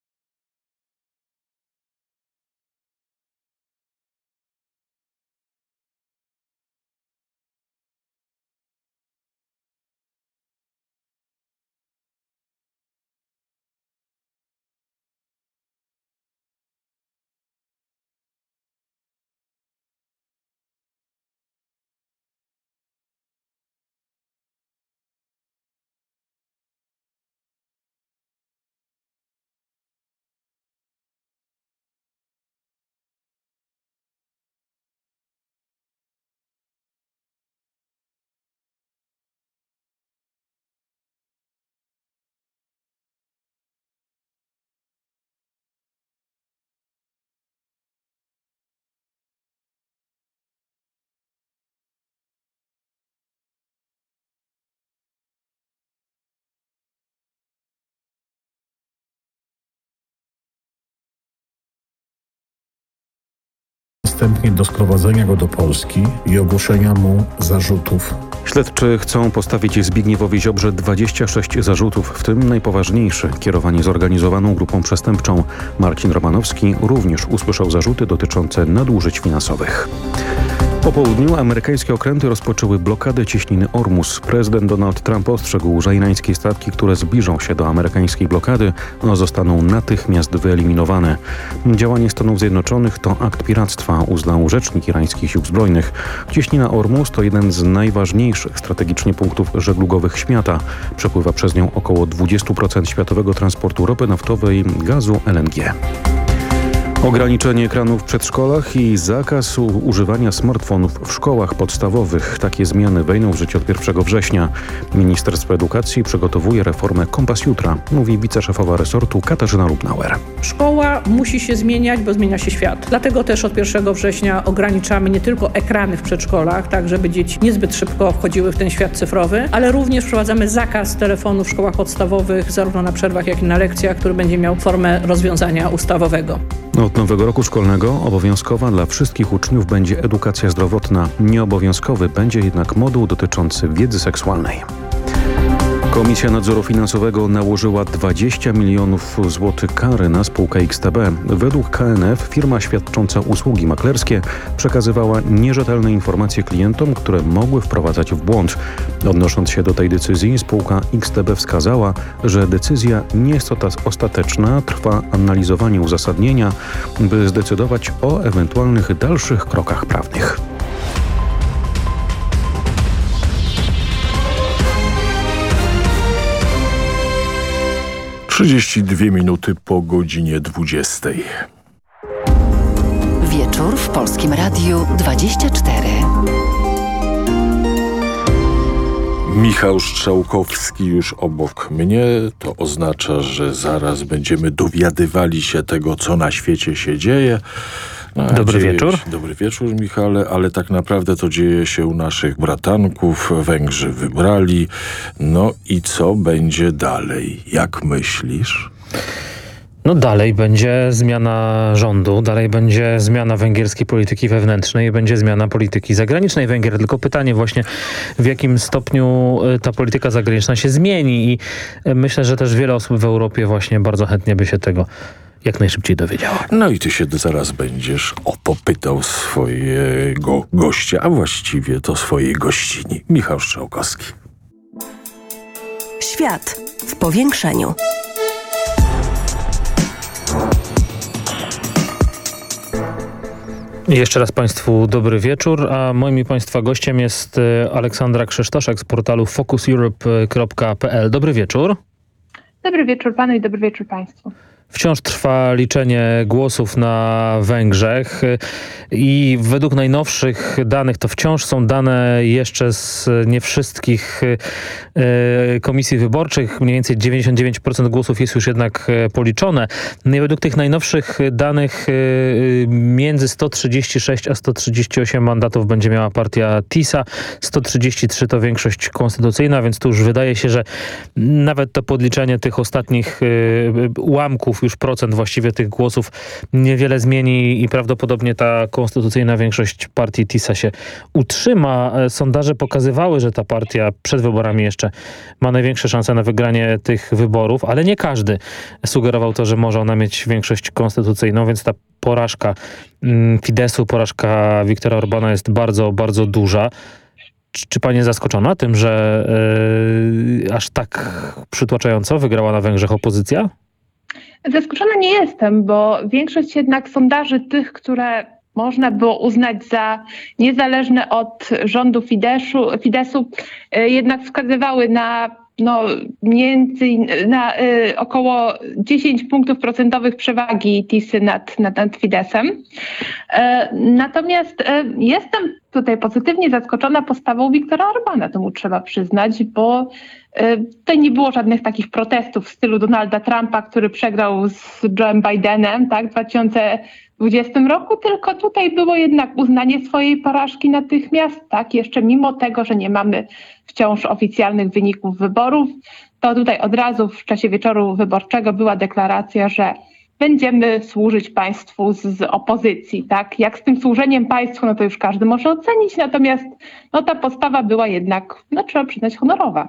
następnie do sprowadzenia go do Polski i ogłoszenia mu zarzutów. Śledczy chcą postawić Zbigniewowi Ziobrze 26 zarzutów, w tym najpoważniejszy kierowanie zorganizowaną grupą przestępczą. Marcin Romanowski również usłyszał zarzuty dotyczące nadużyć finansowych. Po południu amerykańskie okręty rozpoczęły blokadę cieśniny Ormus. Prezydent Donald Trump ostrzegł, że irańskie statki, które zbliżą się do amerykańskiej blokady, zostaną natychmiast wyeliminowane. Działanie Stanów Zjednoczonych to akt piractwa, uznał rzecznik irańskich sił zbrojnych. Cieśnina Ormus to jeden z najważniejszych strategicznie punktów żeglugowych świata. Przepływa przez nią około 20% światowego transportu ropy naftowej, gazu, LNG. Ograniczenie ekranów w przedszkolach i zakaz używania smartfonów w szkołach podstawowych. Takie zmiany wejdą w życie od 1 września. Ministerstwo Edukacji przygotowuje reformę Kompas Jutra, mówi wiceszefowa resortu Katarzyna Lubnauer. Szkoła musi się zmieniać, bo zmienia się świat. Dlatego też od 1 września ograniczamy nie tylko ekrany w przedszkolach, tak żeby dzieci niezbyt szybko wchodziły w ten świat cyfrowy, ale również wprowadzamy zakaz telefonu w szkołach podstawowych, zarówno na przerwach, jak i na lekcjach, który będzie miał formę rozwiązania ustawowego. Od nowego roku szkolnego obowiązkowa dla wszystkich uczniów będzie edukacja zdrowotna. Nieobowiązkowy będzie jednak moduł dotyczący wiedzy seksualnej. Komisja Nadzoru Finansowego nałożyła 20 milionów złotych kary na spółkę XTB. Według KNF firma świadcząca usługi maklerskie przekazywała nierzetelne informacje klientom, które mogły wprowadzać w błąd. Odnosząc się do tej decyzji, spółka XTB wskazała, że decyzja nie jest ostateczna, trwa analizowanie uzasadnienia, by zdecydować o ewentualnych dalszych krokach prawnych. 32 minuty po godzinie 20. Wieczór w Polskim Radiu 24. Michał Strzałkowski już obok mnie. To oznacza, że zaraz będziemy dowiadywali się tego, co na świecie się dzieje. Dobry wieczór. Dobry wieczór, Michale, ale tak naprawdę to dzieje się u naszych bratanków. Węgrzy wybrali. No i co będzie dalej? Jak myślisz? No dalej będzie zmiana rządu, dalej będzie zmiana węgierskiej polityki wewnętrznej, będzie zmiana polityki zagranicznej Węgier. Tylko pytanie właśnie, w jakim stopniu y, ta polityka zagraniczna się zmieni i y, myślę, że też wiele osób w Europie właśnie bardzo chętnie by się tego jak najszybciej dowiedziała. No i ty się zaraz będziesz o to pytał swojego gościa, a właściwie to swojej gościni. Michał Strzałkowski. Świat w powiększeniu. Jeszcze raz Państwu dobry wieczór, a moim Państwa gościem jest e, Aleksandra Krzysztoszek z portalu focuseurope.pl. Dobry wieczór. Dobry wieczór Panu i dobry wieczór Państwu. Wciąż trwa liczenie głosów na Węgrzech i według najnowszych danych to wciąż są dane jeszcze z nie wszystkich e, komisji wyborczych. Mniej więcej 99% głosów jest już jednak e, policzone. No i według tych najnowszych danych e, między 136 a 138 mandatów będzie miała partia TISA. 133 to większość konstytucyjna, więc tu już wydaje się, że nawet to podliczenie tych ostatnich ułamków już procent właściwie tych głosów niewiele zmieni i prawdopodobnie ta konstytucyjna większość partii TISA się utrzyma. Sondaże pokazywały, że ta partia przed wyborami jeszcze ma największe szanse na wygranie tych wyborów, ale nie każdy sugerował to, że może ona mieć większość konstytucyjną, więc ta porażka mm, Fidesu, porażka Viktora Orbana jest bardzo, bardzo duża. Czy pani jest zaskoczona tym, że yy, aż tak przytłaczająco wygrała na Węgrzech opozycja? Zaskoczona nie jestem, bo większość jednak sondaży tych, które można było uznać za niezależne od rządu Fidesu e, jednak wskazywały na no, między, na y, około 10 punktów procentowych przewagi TISy nad, nad, nad Fidesem. Y, natomiast jestem tutaj pozytywnie zaskoczona postawą Wiktora Orbana, to mu trzeba przyznać, bo tutaj nie było żadnych takich protestów w stylu Donalda Trumpa, który przegrał z Joe'em Bidenem tak, w 2020 roku, tylko tutaj było jednak uznanie swojej porażki natychmiast, tak, jeszcze mimo tego, że nie mamy wciąż oficjalnych wyników wyborów, to tutaj od razu w czasie wieczoru wyborczego była deklaracja, że będziemy służyć państwu z, z, opozycji, tak? Jak z tym służeniem państwu, no to już każdy może ocenić, natomiast no ta postawa była jednak, no trzeba przyznać, honorowa.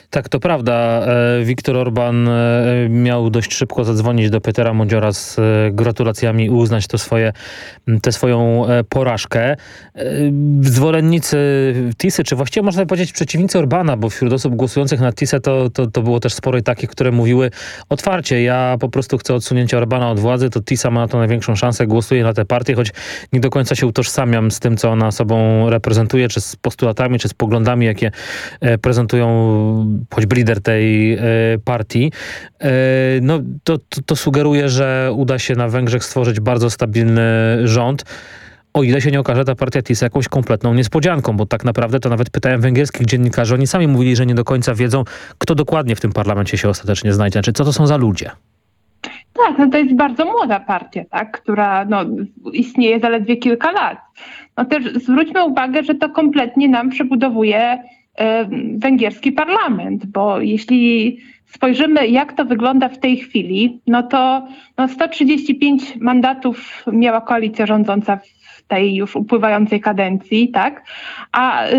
Tak, to prawda. E, Viktor Orban e, miał dość szybko zadzwonić do Petera Mondziora z e, gratulacjami i uznać to swoje, tę swoją porażkę. Zwolennicy Tisy, czy właściwie można powiedzieć przeciwnicy Orbana, bo wśród osób głosujących na Tisę to, to, to było też sporo takich, które mówiły otwarcie, ja po prostu chcę odsunięcia Orbana od władzy, to Tisa ma na to największą szansę, głosuję na tę partię, choć nie do końca się utożsamiam z tym, co ona sobą reprezentuje, czy z postulatami, czy z poglądami, jakie prezentują choćby lider tej e, partii, e, no to, to, to sugeruje, że uda się na Węgrzech stworzyć bardzo stabilny rząd o ile się nie okaże ta partia TIS jakąś kompletną niespodzianką, bo tak naprawdę to nawet pytałem węgierskich dziennikarzy, oni sami mówili, że nie do końca wiedzą, kto dokładnie w tym parlamencie się ostatecznie znajdzie, znaczy co to są za ludzie. Tak, no to jest bardzo młoda partia, tak, która no, istnieje zaledwie kilka lat. No też zwróćmy uwagę, że to kompletnie nam przebudowuje węgierski parlament, bo jeśli spojrzymy, jak to wygląda w tej chwili, no to no 135 mandatów miała koalicja rządząca w tej już upływającej kadencji, tak? A y,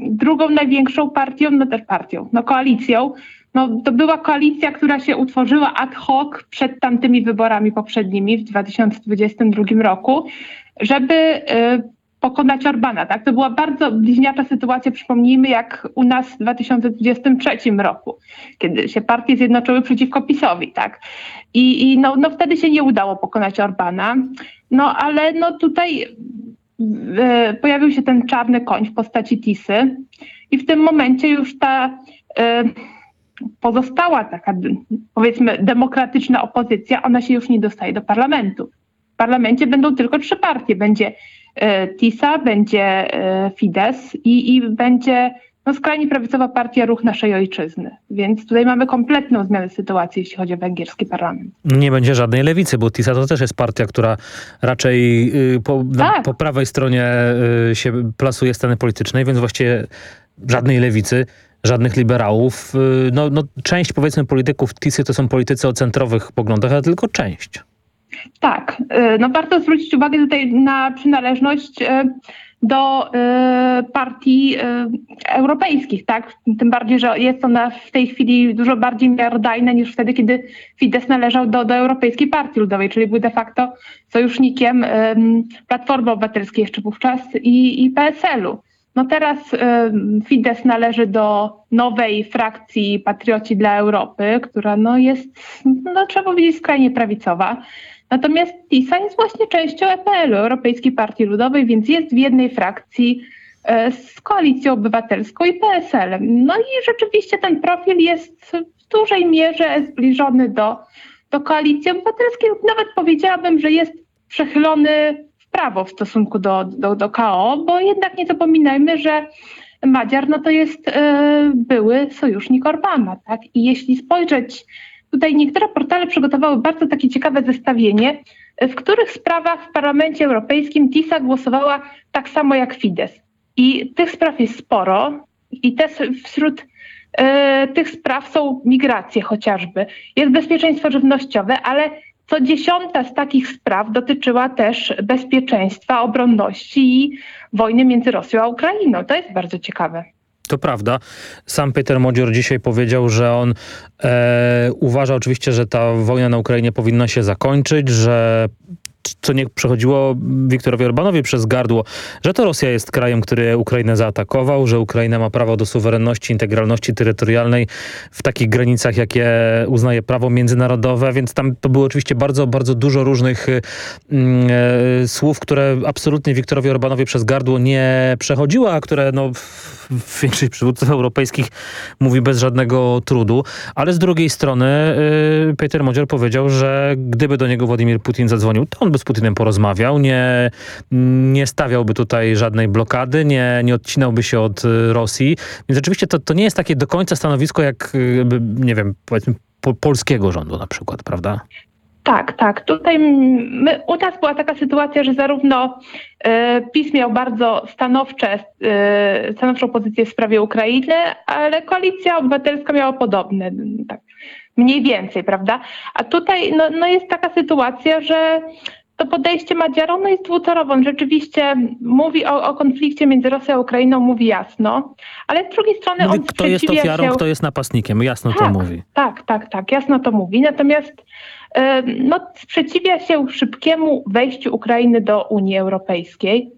drugą największą partią, no też partią, no koalicją, no to była koalicja, która się utworzyła ad hoc przed tamtymi wyborami poprzednimi w 2022 roku, żeby y, pokonać Orbana. Tak? To była bardzo bliźniacza sytuacja, przypomnijmy, jak u nas w 2023 roku, kiedy się partie zjednoczyły przeciwko PiSowi. Tak? I, i no, no wtedy się nie udało pokonać Orbana. No ale no tutaj e, pojawił się ten czarny koń w postaci Tisy i w tym momencie już ta e, pozostała taka powiedzmy demokratyczna opozycja, ona się już nie dostaje do parlamentu. W parlamencie będą tylko trzy partie. Będzie TISA, będzie e, Fidesz i, i będzie no, skrajnie prawicowa partia Ruch Naszej Ojczyzny. Więc tutaj mamy kompletną zmianę sytuacji, jeśli chodzi o węgierski parlament. Nie będzie żadnej lewicy, bo TISA to też jest partia, która raczej y, po, tak. po prawej stronie y, się plasuje sceny politycznej, więc właściwie żadnej lewicy żadnych liberałów. Y, no, no, część powiedzmy polityków TISy to są politycy o centrowych poglądach, ale tylko część. Tak, y, no warto zwrócić uwagę tutaj na przynależność y, do y, partii europejskich, tak? Tym bardziej, że jest ona w tej chwili dużo bardziej miarodajna niż wtedy, kiedy Fidesz należał do, do Europejskiej Partii Ludowej, czyli był de facto sojusznikiem Platformy Obywatelskiej jeszcze wówczas i, i PSL-u. No teraz Fidesz należy do nowej frakcji Patrioci dla Europy, która no jest, no trzeba powiedzieć, skrajnie prawicowa. Natomiast TISA jest właśnie częścią EPL-u, Europejskiej Partii Ludowej, więc jest w jednej frakcji e, z Koalicją Obywatelską i PSL-em. No i rzeczywiście ten profil jest w dużej mierze zbliżony do do koalicji obywatelskiej, nawet powiedziałabym, że jest przechylony w prawo w stosunku do, do, do KO, bo jednak nie zapominajmy, że Madziar no to jest e, były sojusznik Orbana. Tak? I jeśli spojrzeć, tutaj niektóre portale przygotowały bardzo takie ciekawe zestawienie, w których sprawach w Parlamencie Europejskim TISA głosowała tak samo jak Fidesz. I tych spraw jest sporo i te wśród e, tych spraw są migracje chociażby, jest bezpieczeństwo żywnościowe, ale co dziesiąta z takich spraw dotyczyła też bezpieczeństwa, obronności i wojny między Rosją a Ukrainą. To jest bardzo ciekawe. To prawda. Sam Peter Modzior dzisiaj powiedział, że on e, uważa oczywiście, że ta wojna na Ukrainie powinna się zakończyć, że co nie przechodziło Wiktorowi Orbanowi przez gardło, że to Rosja jest krajem, który Ukrainę zaatakował, że Ukraina ma prawo do suwerenności, integralności terytorialnej w takich granicach, jakie uznaje prawo międzynarodowe, więc tam to było oczywiście bardzo, bardzo dużo różnych mm, e, słów, które absolutnie Wiktorowi Orbanowi przez gardło nie przechodziło, a które no, większość przywódców europejskich mówi bez żadnego trudu, ale z drugiej strony y, Peter Modzior powiedział, że gdyby do niego Władimir Putin zadzwonił, to on by z Putinem porozmawiał, nie, nie stawiałby tutaj żadnej blokady, nie, nie odcinałby się od y, Rosji. Więc rzeczywiście to, to nie jest takie do końca stanowisko jak, y, nie wiem, powiedzmy po, polskiego rządu na przykład, prawda? Tak, tak. Tutaj my, u nas była taka sytuacja, że zarówno e, PiS miał bardzo stanowcze, e, stanowczą pozycję w sprawie Ukrainy, ale Koalicja Obywatelska miała podobne. Tak, mniej więcej, prawda? A tutaj no, no jest taka sytuacja, że to podejście Madziara no jest dwutorowe. On rzeczywiście mówi o, o, konflikcie między Rosją a Ukrainą, mówi jasno, ale z drugiej strony mówi, on kto jest ofiarą, się... kto jest napastnikiem. Jasno tak, to mówi. Tak, tak, tak. Jasno to mówi. Natomiast no, sprzeciwia się szybkiemu wejściu Ukrainy do Unii Europejskiej.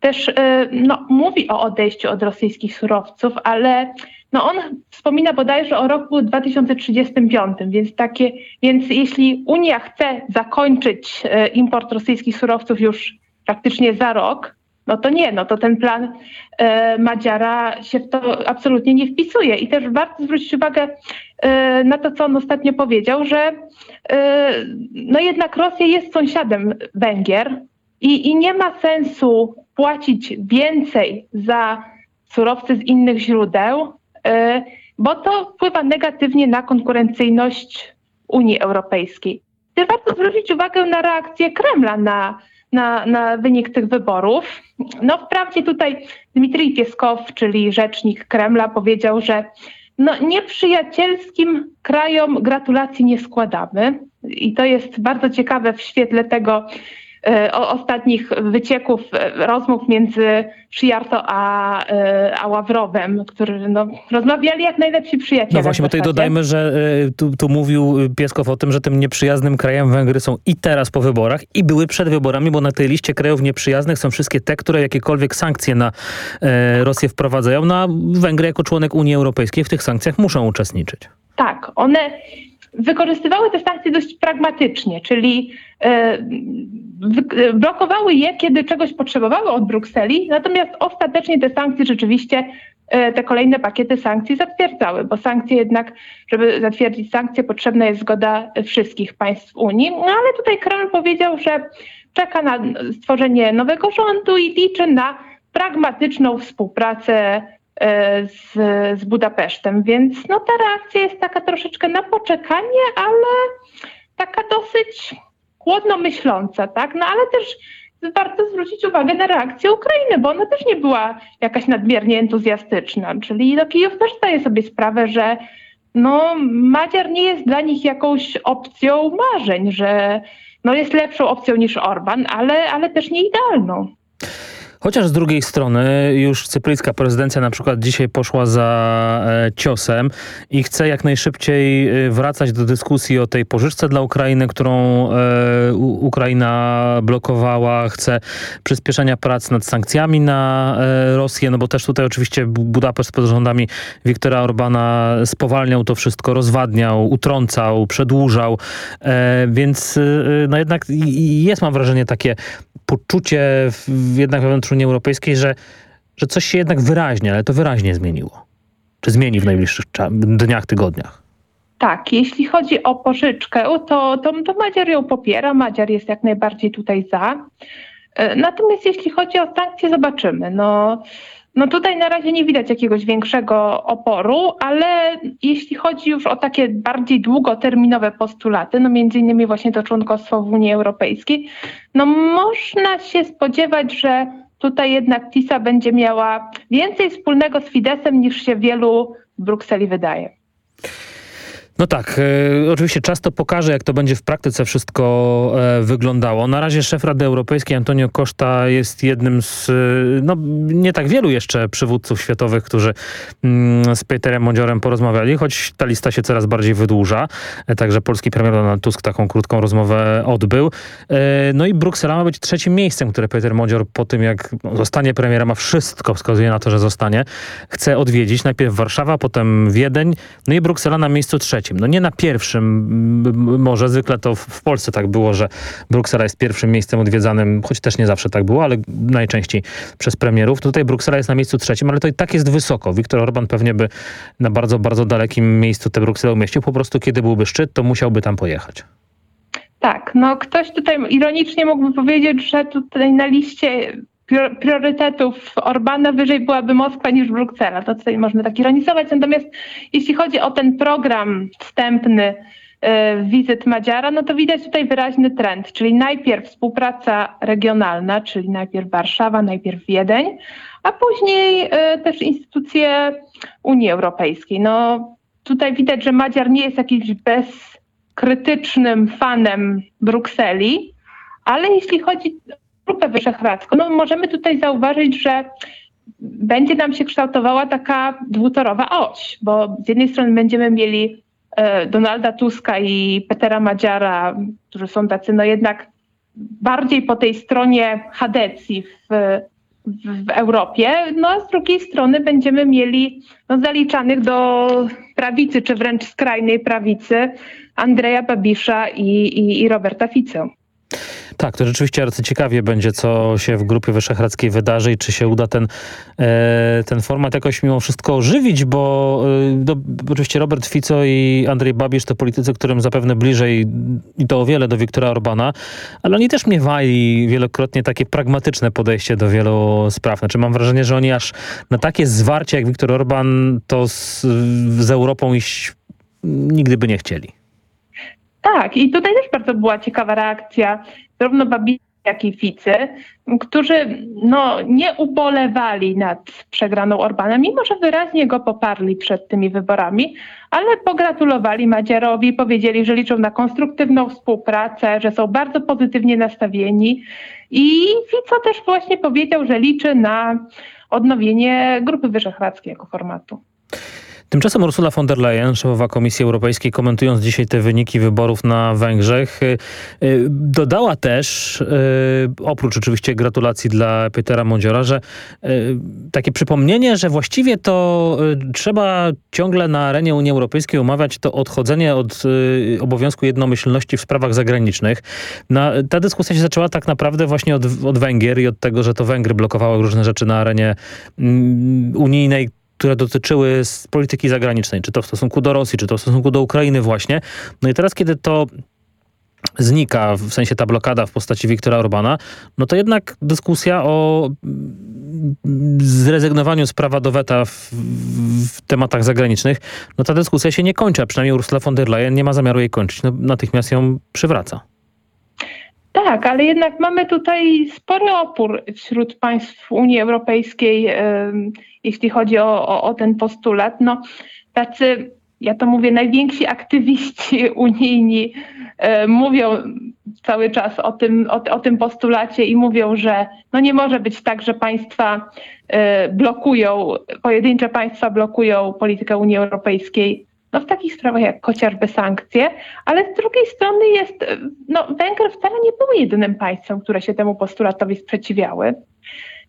Też no, mówi o odejściu od rosyjskich surowców, ale no on wspomina bodajże o roku 2035, więc, takie, więc jeśli Unia chce zakończyć import rosyjskich surowców już praktycznie za rok, no to nie, no to ten plan e, Madziara się w to absolutnie nie wpisuje. I też warto zwrócić uwagę e, na to, co on ostatnio powiedział, że e, no jednak Rosja jest sąsiadem Węgier i, i nie ma sensu płacić więcej za surowce z innych źródeł, e, bo to wpływa negatywnie na konkurencyjność Unii Europejskiej. Też warto zwrócić uwagę na reakcję Kremla na na, na wynik tych wyborów. No wprawdzie tutaj Dmitrij Pieskow, czyli rzecznik Kremla, powiedział, że no, nieprzyjacielskim krajom gratulacji nie składamy. I to jest bardzo ciekawe w świetle tego, E, ostatnich wycieków e, rozmów między Szyjarto a, e, a Ławrowem, którzy no, rozmawiali jak najlepsi przyjaciele. No właśnie, bo tutaj dodajmy, że tu, tu mówił Pieskow o tym, że tym nieprzyjaznym krajem Węgry są i teraz po wyborach i były przed wyborami, bo na tej liście krajów nieprzyjaznych są wszystkie te, które jakiekolwiek sankcje na e, Rosję wprowadzają. No a Węgry jako członek Unii Europejskiej w tych sankcjach muszą uczestniczyć. Tak, one wykorzystywały te sankcje dość pragmatycznie, czyli e, blokowały je, kiedy czegoś potrzebowały od Brukseli, natomiast ostatecznie te sankcje rzeczywiście, e, te kolejne pakiety sankcji zatwierdzały, bo sankcje jednak, żeby zatwierdzić sankcje, potrzebna jest zgoda wszystkich państw Unii. No ale tutaj Kreml powiedział, że czeka na stworzenie nowego rządu i liczy na pragmatyczną współpracę e, z, z Budapesztem, więc no ta reakcja jest taka troszeczkę na poczekanie, ale taka dosyć chłodno myśląca, tak? No ale też warto zwrócić uwagę na reakcję Ukrainy, bo ona też nie była jakaś nadmiernie entuzjastyczna. Czyli no, Kijów też zdaje sobie sprawę, że no, Madziar nie jest dla nich jakąś opcją marzeń, że no, jest lepszą opcją niż Orban, ale, ale też nie idealną. Chociaż z drugiej strony już cypryjska prezydencja na przykład dzisiaj poszła za e, ciosem i chce jak najszybciej e, wracać do dyskusji o tej pożyczce dla Ukrainy, którą e, Ukraina blokowała. Chce przyspieszenia prac nad sankcjami na Rosję, no bo też tutaj oczywiście Budapeszt pod rządami Wiktora Orbana spowalniał to wszystko, rozwadniał, utrącał, przedłużał. Więc no jednak jest mam wrażenie takie poczucie w, jednak wewnątrz Unii Europejskiej, że, że coś się jednak wyraźnie, ale to wyraźnie zmieniło. Czy zmieni w najbliższych dniach, tygodniach? Tak, jeśli chodzi o pożyczkę, to, to, to Madziar ją popiera, Madziar jest jak najbardziej tutaj za. E, natomiast jeśli chodzi o sankcje, zobaczymy. No, no tutaj na razie nie widać jakiegoś większego oporu, ale jeśli chodzi już o takie bardziej długoterminowe postulaty, no między innymi właśnie to członkostwo w Unii Europejskiej, no można się spodziewać, że tutaj jednak TISA będzie miała więcej wspólnego z Fidesem niż się wielu w Brukseli wydaje. No tak, e, oczywiście czas to pokaże, jak to będzie w praktyce wszystko e, wyglądało. Na razie szef Rady Europejskiej Antonio Costa jest jednym z, e, no nie tak wielu jeszcze przywódców światowych, którzy mm, z Peterem Modziorem porozmawiali, choć ta lista się coraz bardziej wydłuża. E, także polski premier Donald Tusk taką krótką rozmowę odbył. No i Bruksela ma być trzecim miejscem, które Peter Modzior po tym, jak zostanie premierem, a wszystko wskazuje na to, że zostanie, chce odwiedzić. Najpierw Warszawa, potem Wiedeń, no i Bruksela na miejscu trzecim trzecim. No nie na pierwszym, może zwykle to w Polsce tak było, że Bruksela jest pierwszym miejscem odwiedzanym, choć też nie zawsze tak było, ale najczęściej przez premierów. Tutaj Bruksela jest na miejscu trzecim, ale to i tak jest wysoko. Viktor Orban pewnie by na bardzo, bardzo dalekim miejscu tę Brukselę umieścił. Po prostu kiedy byłby szczyt, to musiałby tam pojechać. Tak, no ktoś tutaj ironicznie mógłby powiedzieć, że tutaj na liście priorytetów Orbana wyżej byłaby Moskwa niż Bruksela. To tutaj można tak ironizować. Natomiast jeśli chodzi o ten program wstępny e, wizyt Madziara, no to widać tutaj wyraźny trend, czyli najpierw współpraca regionalna, czyli najpierw Warszawa, najpierw Wiedeń, a później e, też instytucje Unii Europejskiej. No tutaj widać, że Madziar nie jest jakimś bezkrytycznym fanem Brukseli, ale jeśli chodzi Grupę Wyszehradzką, no możemy tutaj zauważyć, że będzie nam się kształtowała taka dwutorowa oś, bo z jednej strony będziemy mieli e, Donalda Tuska i Petera Madziara, którzy są tacy no jednak bardziej po tej stronie Hadecji w, w, w Europie, no a z drugiej strony będziemy mieli no, zaliczanych do prawicy, czy wręcz skrajnej prawicy Andrzeja Babisza i, i, i Roberta Ficę. Tak, to rzeczywiście bardzo ciekawie będzie, co się w Grupie Wyszehradzkiej wydarzy i czy się uda ten, e, ten format jakoś mimo wszystko ożywić, bo e, no, oczywiście Robert Fico i Andrzej Babisz to politycy, którym zapewne bliżej i to o wiele do Wiktora Orbana, ale oni też miewali wielokrotnie takie pragmatyczne podejście do wielu spraw. Znaczy mam wrażenie, że oni aż na takie zwarcie jak Wiktor Orban to z, z Europą iść nigdy by nie chcieli. Tak, i tutaj też bardzo była ciekawa reakcja zarówno Babi, jak i Ficy, którzy no, nie ubolewali nad przegraną Orbana, mimo że wyraźnie go poparli przed tymi wyborami, ale pogratulowali Madziarowi, powiedzieli, że liczą na konstruktywną współpracę, że są bardzo pozytywnie nastawieni i Fico też właśnie powiedział, że liczy na odnowienie Grupy Wyszehradzkiej jako formatu. Tymczasem Ursula von der Leyen, szefowa Komisji Europejskiej, komentując dzisiaj te wyniki wyborów na Węgrzech, y, y, dodała też, y, oprócz oczywiście gratulacji dla Petera Modziora, że takie przypomnienie, że właściwie to trzeba ciągle na arenie Unii Europejskiej omawiać to odchodzenie od obowiązku jednomyślności w sprawach zagranicznych. No, ta dyskusja się zaczęła tak naprawdę właśnie od, od Węgier i od tego, że to Węgry blokowały różne rzeczy na arenie mm, unijnej, które dotyczyły polityki zagranicznej, czy to w stosunku do Rosji, czy to w stosunku do Ukrainy właśnie. No i teraz, kiedy to znika, w sensie ta blokada w postaci Wiktora Orbana, no to jednak dyskusja o zrezygnowaniu z prawa do weta w, w, tematach zagranicznych, no ta dyskusja się nie kończy, a przynajmniej Ursula von der Leyen nie ma zamiaru jej kończyć, no, natychmiast ją przywraca. Tak, ale jednak mamy tutaj spory opór wśród państw Unii Europejskiej, jeśli chodzi o, o, o ten postulat. No, tacy, ja to mówię, najwięksi aktywiści unijni mówią cały czas o tym, o, o, tym postulacie i mówią, że no nie może być tak, że państwa blokują, pojedyncze państwa blokują politykę Unii Europejskiej no w takich sprawach jak chociażby sankcje, ale z drugiej strony jest, no Węgry wcale nie były jedynym państwem, które się temu postulatowi sprzeciwiały.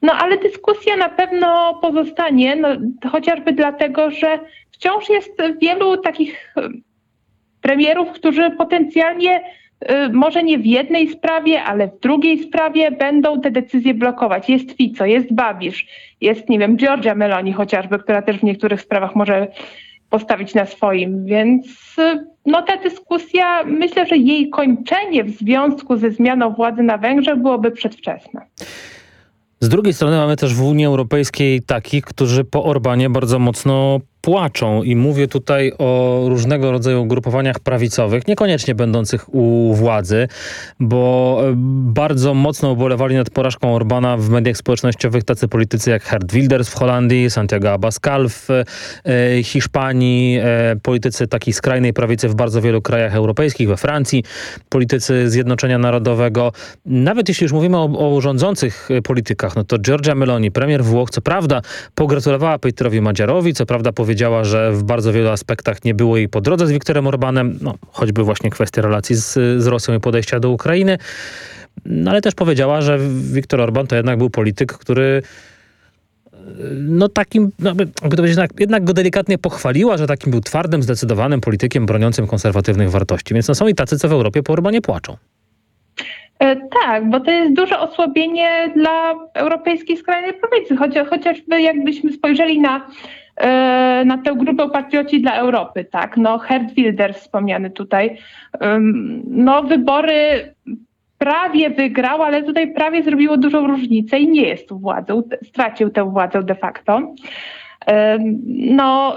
No ale dyskusja na pewno pozostanie, no, chociażby dlatego, że wciąż jest wielu takich e, premierów, którzy potencjalnie e, może nie w jednej sprawie, ale w drugiej sprawie będą te decyzje blokować. Jest Fico, jest Babisz, jest, nie wiem, Giorgia Meloni chociażby, która też w niektórych sprawach może postawić na swoim, więc no ta dyskusja, myślę, że jej kończenie w związku ze zmianą władzy na Węgrzech byłoby przedwczesne. Z drugiej strony mamy też w Unii Europejskiej takich, którzy po Orbanie bardzo mocno płaczą i mówię tutaj o różnego rodzaju ugrupowaniach prawicowych, niekoniecznie będących u władzy, bo e, bardzo mocno ubolewali nad porażką Orbana w mediach społecznościowych tacy politycy jak Herd Wilders w Holandii, Santiago Abascal w e, Hiszpanii, e, politycy takiej skrajnej prawicy w bardzo wielu krajach europejskich, we Francji, politycy Zjednoczenia Narodowego. Nawet jeśli już mówimy o, o rządzących politykach, no to Giorgia Meloni, premier Włoch, co prawda pogratulowała Petrowi Madziarowi, co prawda powiedziała, powiedziała, że w bardzo wielu aspektach nie było jej po drodze z Wiktorem Orbanem, no, choćby właśnie kwestia relacji z, z Rosją i podejścia do Ukrainy, no, ale też powiedziała, że Wiktor Orban to jednak był polityk, który no takim, no, to powiedzieć, jednak go delikatnie pochwaliła, że takim był twardym, zdecydowanym politykiem broniącym konserwatywnych wartości. Więc no, są i tacy, co w Europie po Orbanie płaczą. E, tak, bo to jest duże osłabienie dla europejskiej skrajnej prawicy. Chociaż, chociażby jakbyśmy spojrzeli na E, na tę grupę Patrioci dla Europy, tak. No, Herd Wilders wspomniany tutaj. No, wybory prawie wygrał, ale tutaj prawie zrobiło dużą różnicę i nie jest tu władzą, stracił tę władzę de facto. No,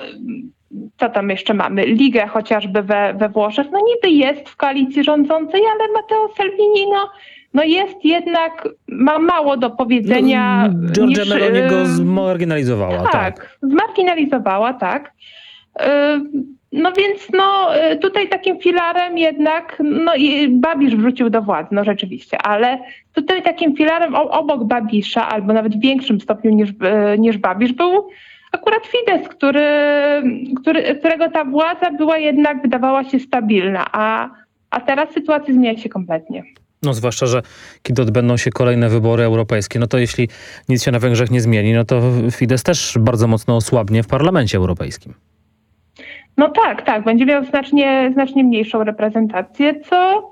co tam jeszcze mamy? Ligę chociażby we, we Włoszech, no niby jest w koalicji rządzącej, ale Matteo Salvini, no no jest jednak, ma mało do powiedzenia. No, Giorgia niż, Meloni go zmarginalizowała. Tak, tak, zmarginalizowała, tak. No więc no, tutaj takim filarem jednak, no i Babisz wrócił do władzy, no rzeczywiście, ale tutaj takim filarem obok Babisza, albo nawet w większym stopniu niż, niż Babisz był akurat Fidesz, który, który, którego ta władza była jednak, wydawała się stabilna, a, a teraz sytuacja zmienia się kompletnie. No zwłaszcza, że kiedy odbędą się kolejne wybory europejskie, no to jeśli nic się na Węgrzech nie zmieni, no to Fidesz też bardzo mocno osłabnie w Parlamencie Europejskim. No tak, tak. Będzie miał znacznie, znacznie mniejszą reprezentację, co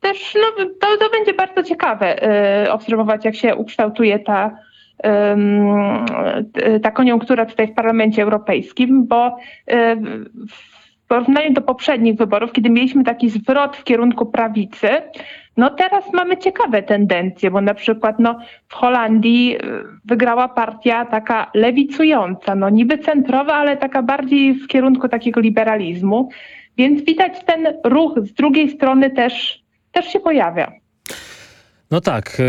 też no, to, to będzie bardzo ciekawe y, obserwować, jak się ukształtuje ta, ta koniunktura tutaj w Parlamencie Europejskim, bo y, w porównaniu do poprzednich wyborów, kiedy mieliśmy taki zwrot w kierunku prawicy, no teraz mamy ciekawe tendencje, bo na przykład no, w Holandii y, wygrała partia taka lewicująca, no niby centrowa, ale taka bardziej w kierunku takiego liberalizmu. Więc widać ten ruch z drugiej strony też, też się pojawia. No tak, y,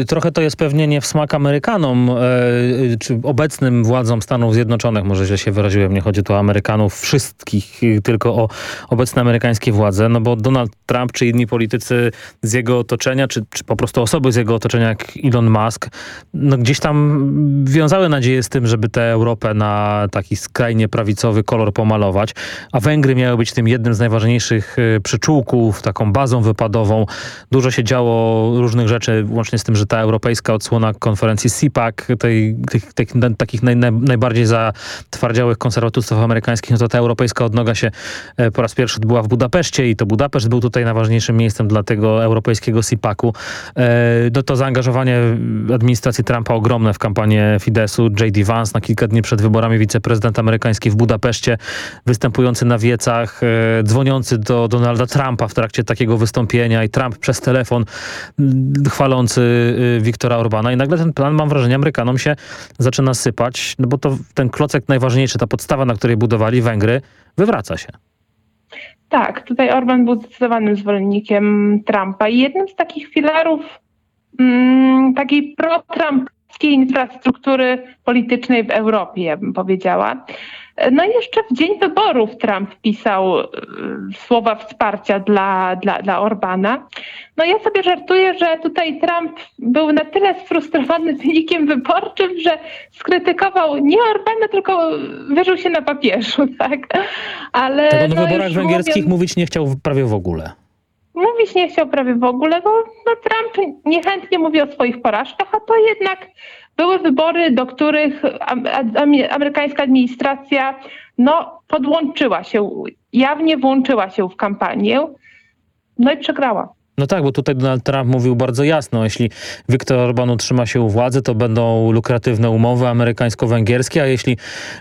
y, trochę to jest pewnie nie w smak Amerykanom, y, czy obecnym władzom Stanów Zjednoczonych, może źle się wyraziłem, nie chodzi tu o Amerykanów wszystkich, tylko o obecne amerykańskie władze, no bo Donald Trump czy inni politycy z jego otoczenia, czy, czy po prostu osoby z jego otoczenia jak Elon Musk, no gdzieś tam wiązały nadzieję z tym, żeby tę Europę na taki skrajnie prawicowy kolor pomalować, a Węgry miały być tym jednym z najważniejszych przyczółków, taką bazą wypadową. Dużo się działo różnych rzeczy, łącznie z tym, że ta europejska odsłona konferencji CPAC, tej, tych, tych, takich naj, najbardziej zatwardziałych konserwatystów amerykańskich, no to ta europejska odnoga się e, po raz pierwszy odbyła w Budapeszcie i to Budapeszt był tutaj najważniejszym miejscem dla tego europejskiego CPAC-u. E, no to zaangażowanie administracji Trumpa ogromne w kampanię Fidesu. J.D. Vance na kilka dni przed wyborami wiceprezydent amerykański w Budapeszcie, występujący na wiecach, e, dzwoniący do Donalda Trumpa w trakcie takiego wystąpienia i Trump przez telefon chwalący y, Wiktora Orbana i nagle ten plan, mam wrażenie, Amerykanom się zaczyna sypać, no bo to ten klocek najważniejszy, ta podstawa, na której budowali Węgry, wywraca się. Tak, tutaj Orban był zdecydowanym zwolennikiem Trumpa i jednym z takich filarów mm, takiej pro-trumpskiej infrastruktury politycznej w Europie, ja bym powiedziała, no i jeszcze w dzień wyborów Trump pisał y, słowa wsparcia dla, dla, dla Orbana. No ja sobie żartuję, że tutaj Trump był na tyle sfrustrowany wynikiem wyborczym, że skrytykował nie Orbana, tylko wyżył się na papieżu, tak? Ale Tego no wyborach węgierskich mówić nie chciał prawie w ogóle. Mówić nie chciał prawie w ogóle, bo no, Trump niechętnie mówi o swoich porażkach, a to jednak były wybory, do których amerykańska administracja no, podłączyła się, jawnie włączyła się w kampanię, no i przegrała. No tak, bo tutaj Donald Trump mówił bardzo jasno, jeśli Viktor Orban utrzyma się u władzy, to będą lukratywne umowy amerykańsko-węgierskie, a jeśli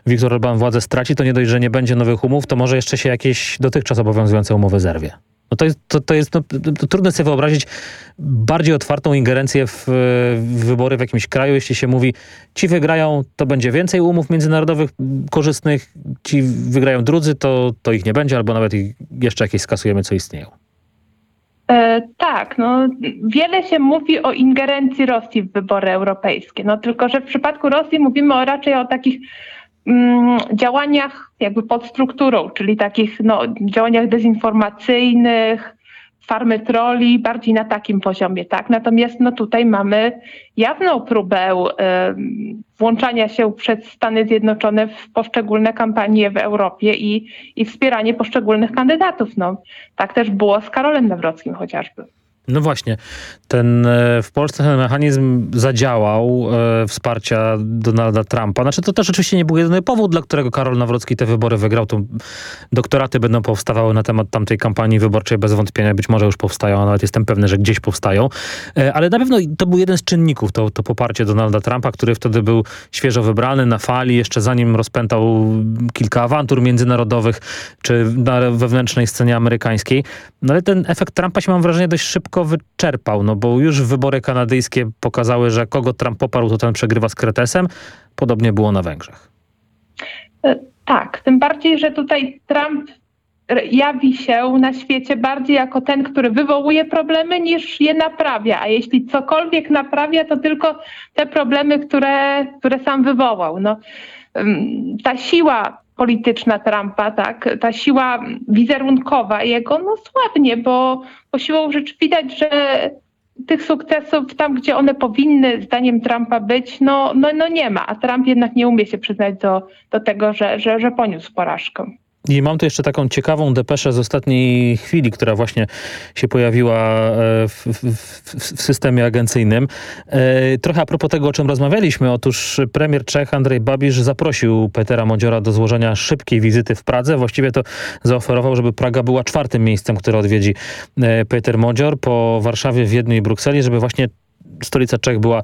Viktor Orban władzę straci, to nie dość, że nie będzie nowych umów, to może jeszcze się jakieś dotychczas obowiązujące umowy zerwie. No to jest, to, to jest no, to trudno sobie wyobrazić bardziej otwartą ingerencję w, w, wybory w jakimś kraju, jeśli się mówi, ci wygrają, to będzie więcej umów międzynarodowych korzystnych, ci wygrają drudzy, to, to ich nie będzie, albo nawet jeszcze jakieś skasujemy, co istnieją. E, tak, no, wiele się mówi o ingerencji Rosji w wybory europejskie, no tylko że w przypadku Rosji mówimy o, raczej o takich działaniach jakby pod strukturą, czyli takich no, działaniach dezinformacyjnych, farmy troli, bardziej na takim poziomie, tak? Natomiast no, tutaj mamy jawną próbę y, włączania się przez Stany Zjednoczone w poszczególne kampanie w Europie i, i wspieranie poszczególnych kandydatów. No, tak też było z Karolem Nawrockim chociażby. No właśnie, ten e, w Polsce ten mechanizm zadziałał e, wsparcia Donalda Trumpa. Znaczy to też oczywiście nie był jedyny powód, dla którego Karol Nawrocki te wybory wygrał. To doktoraty będą powstawały na temat tamtej kampanii wyborczej bez wątpienia. Być może już powstają, a nawet jestem pewny, że gdzieś powstają. E, ale na pewno to był jeden z czynników, to, to poparcie Donalda Trumpa, który wtedy był świeżo wybrany na fali, jeszcze zanim rozpętał kilka awantur międzynarodowych, czy na wewnętrznej scenie amerykańskiej. No ale ten efekt Trumpa się mam wrażenie dość szybko szybko wyczerpał, no bo już wybory kanadyjskie pokazały, że kogo Trump poparł, to ten przegrywa z Kretesem. Podobnie było na Węgrzech. E, tak, tym bardziej, że tutaj Trump jawi się na świecie bardziej jako ten, który wywołuje problemy niż je naprawia, a jeśli cokolwiek naprawia, to tylko te problemy, które, które sam wywołał. No, ta siła polityczna Trumpa, tak, ta siła wizerunkowa jego, no słabnie, bo, bo siłą rzeczy widać, że tych sukcesów tam, gdzie one powinny, zdaniem Trumpa być, no, no, no nie ma, a Trump jednak nie umie się przyznać do, do tego, że, że, że poniósł porażkę. I mam tu jeszcze taką ciekawą depeszę z ostatniej chwili, która właśnie się pojawiła e, w, w, w, systemie agencyjnym. E, trochę a propos tego, o czym rozmawialiśmy. Otóż premier Czech Andrzej Babisz zaprosił Petera Modziora do złożenia szybkiej wizyty w Pradze. Właściwie to zaoferował, żeby Praga była czwartym miejscem, które odwiedzi e, Peter Modzior po Warszawie, Wiedniu i Brukseli, żeby właśnie stolica Czech była,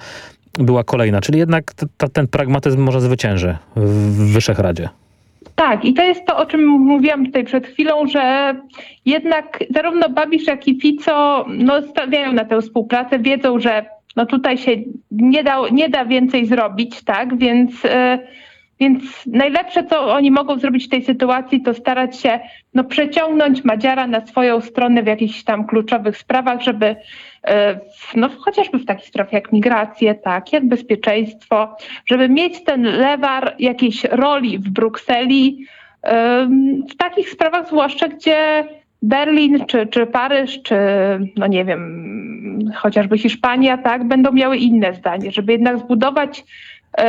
była kolejna. Czyli jednak ten pragmatyzm może zwycięży w Wyszehradzie. Tak, i to jest to, o czym mówiłam tutaj przed chwilą, że jednak zarówno Babisz, jak i Fico no, stawiają na tę współpracę, wiedzą, że no tutaj się nie da, nie da więcej zrobić, tak, więc... Yy, więc najlepsze, co oni mogą zrobić w tej sytuacji, to starać się no, przeciągnąć Madziara na swoją stronę w jakichś tam kluczowych sprawach, żeby e, no, chociażby w takich sprawach jak migracje, tak, jak bezpieczeństwo, żeby mieć ten lewar jakiejś roli w Brukseli, w takich sprawach zwłaszcza, gdzie Berlin, czy, czy Paryż, czy no nie wiem, chociażby Hiszpania, tak, będą miały inne zdanie, żeby jednak zbudować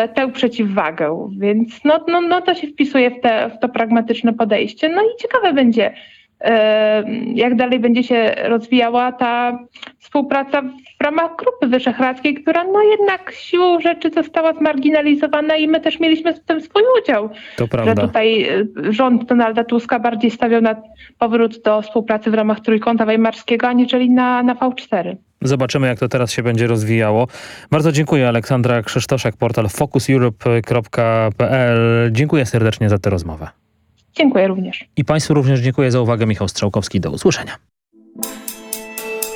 tę przeciwwagę. Więc no, no, no to się wpisuje w, te, w to pragmatyczne podejście. No i ciekawe będzie, e, jak dalej będzie się rozwijała ta współpraca w ramach Grupy Wyszehradzkiej, która no jednak siłą rzeczy została zmarginalizowana i my też mieliśmy w tym swój udział. To prawda. Że tutaj e, rząd Donalda Tuska bardziej stawiał na powrót do współpracy w ramach Trójkąta Weimarskiego, aniżeli na, na V4. Zobaczymy, jak to teraz się będzie rozwijało. Bardzo dziękuję. Aleksandra Krzysztoszek, portal focuseurope.pl. Dziękuję serdecznie za tę rozmowę. Dziękuję również. I Państwu również dziękuję za uwagę. Michał Strzałkowski. Do usłyszenia.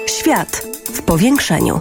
Świat w powiększeniu.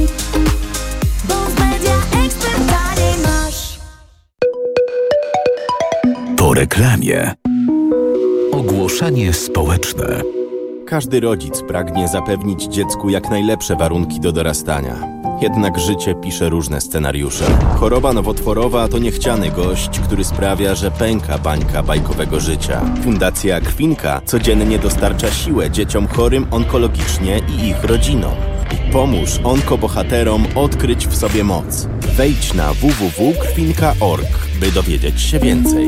reklamie. Ogłoszenie społeczne. Każdy rodzic pragnie zapewnić dziecku jak najlepsze warunki do dorastania. Jednak życie pisze różne scenariusze. Choroba nowotworowa to niechciany gość, który sprawia, że pęka bańka bajkowego życia. Fundacja Krwinka codziennie dostarcza siłę dzieciom chorym onkologicznie i ich rodzinom. Pomóż onkobohaterom odkryć w sobie moc. Wejdź na www.krwinka.org, by dowiedzieć się więcej.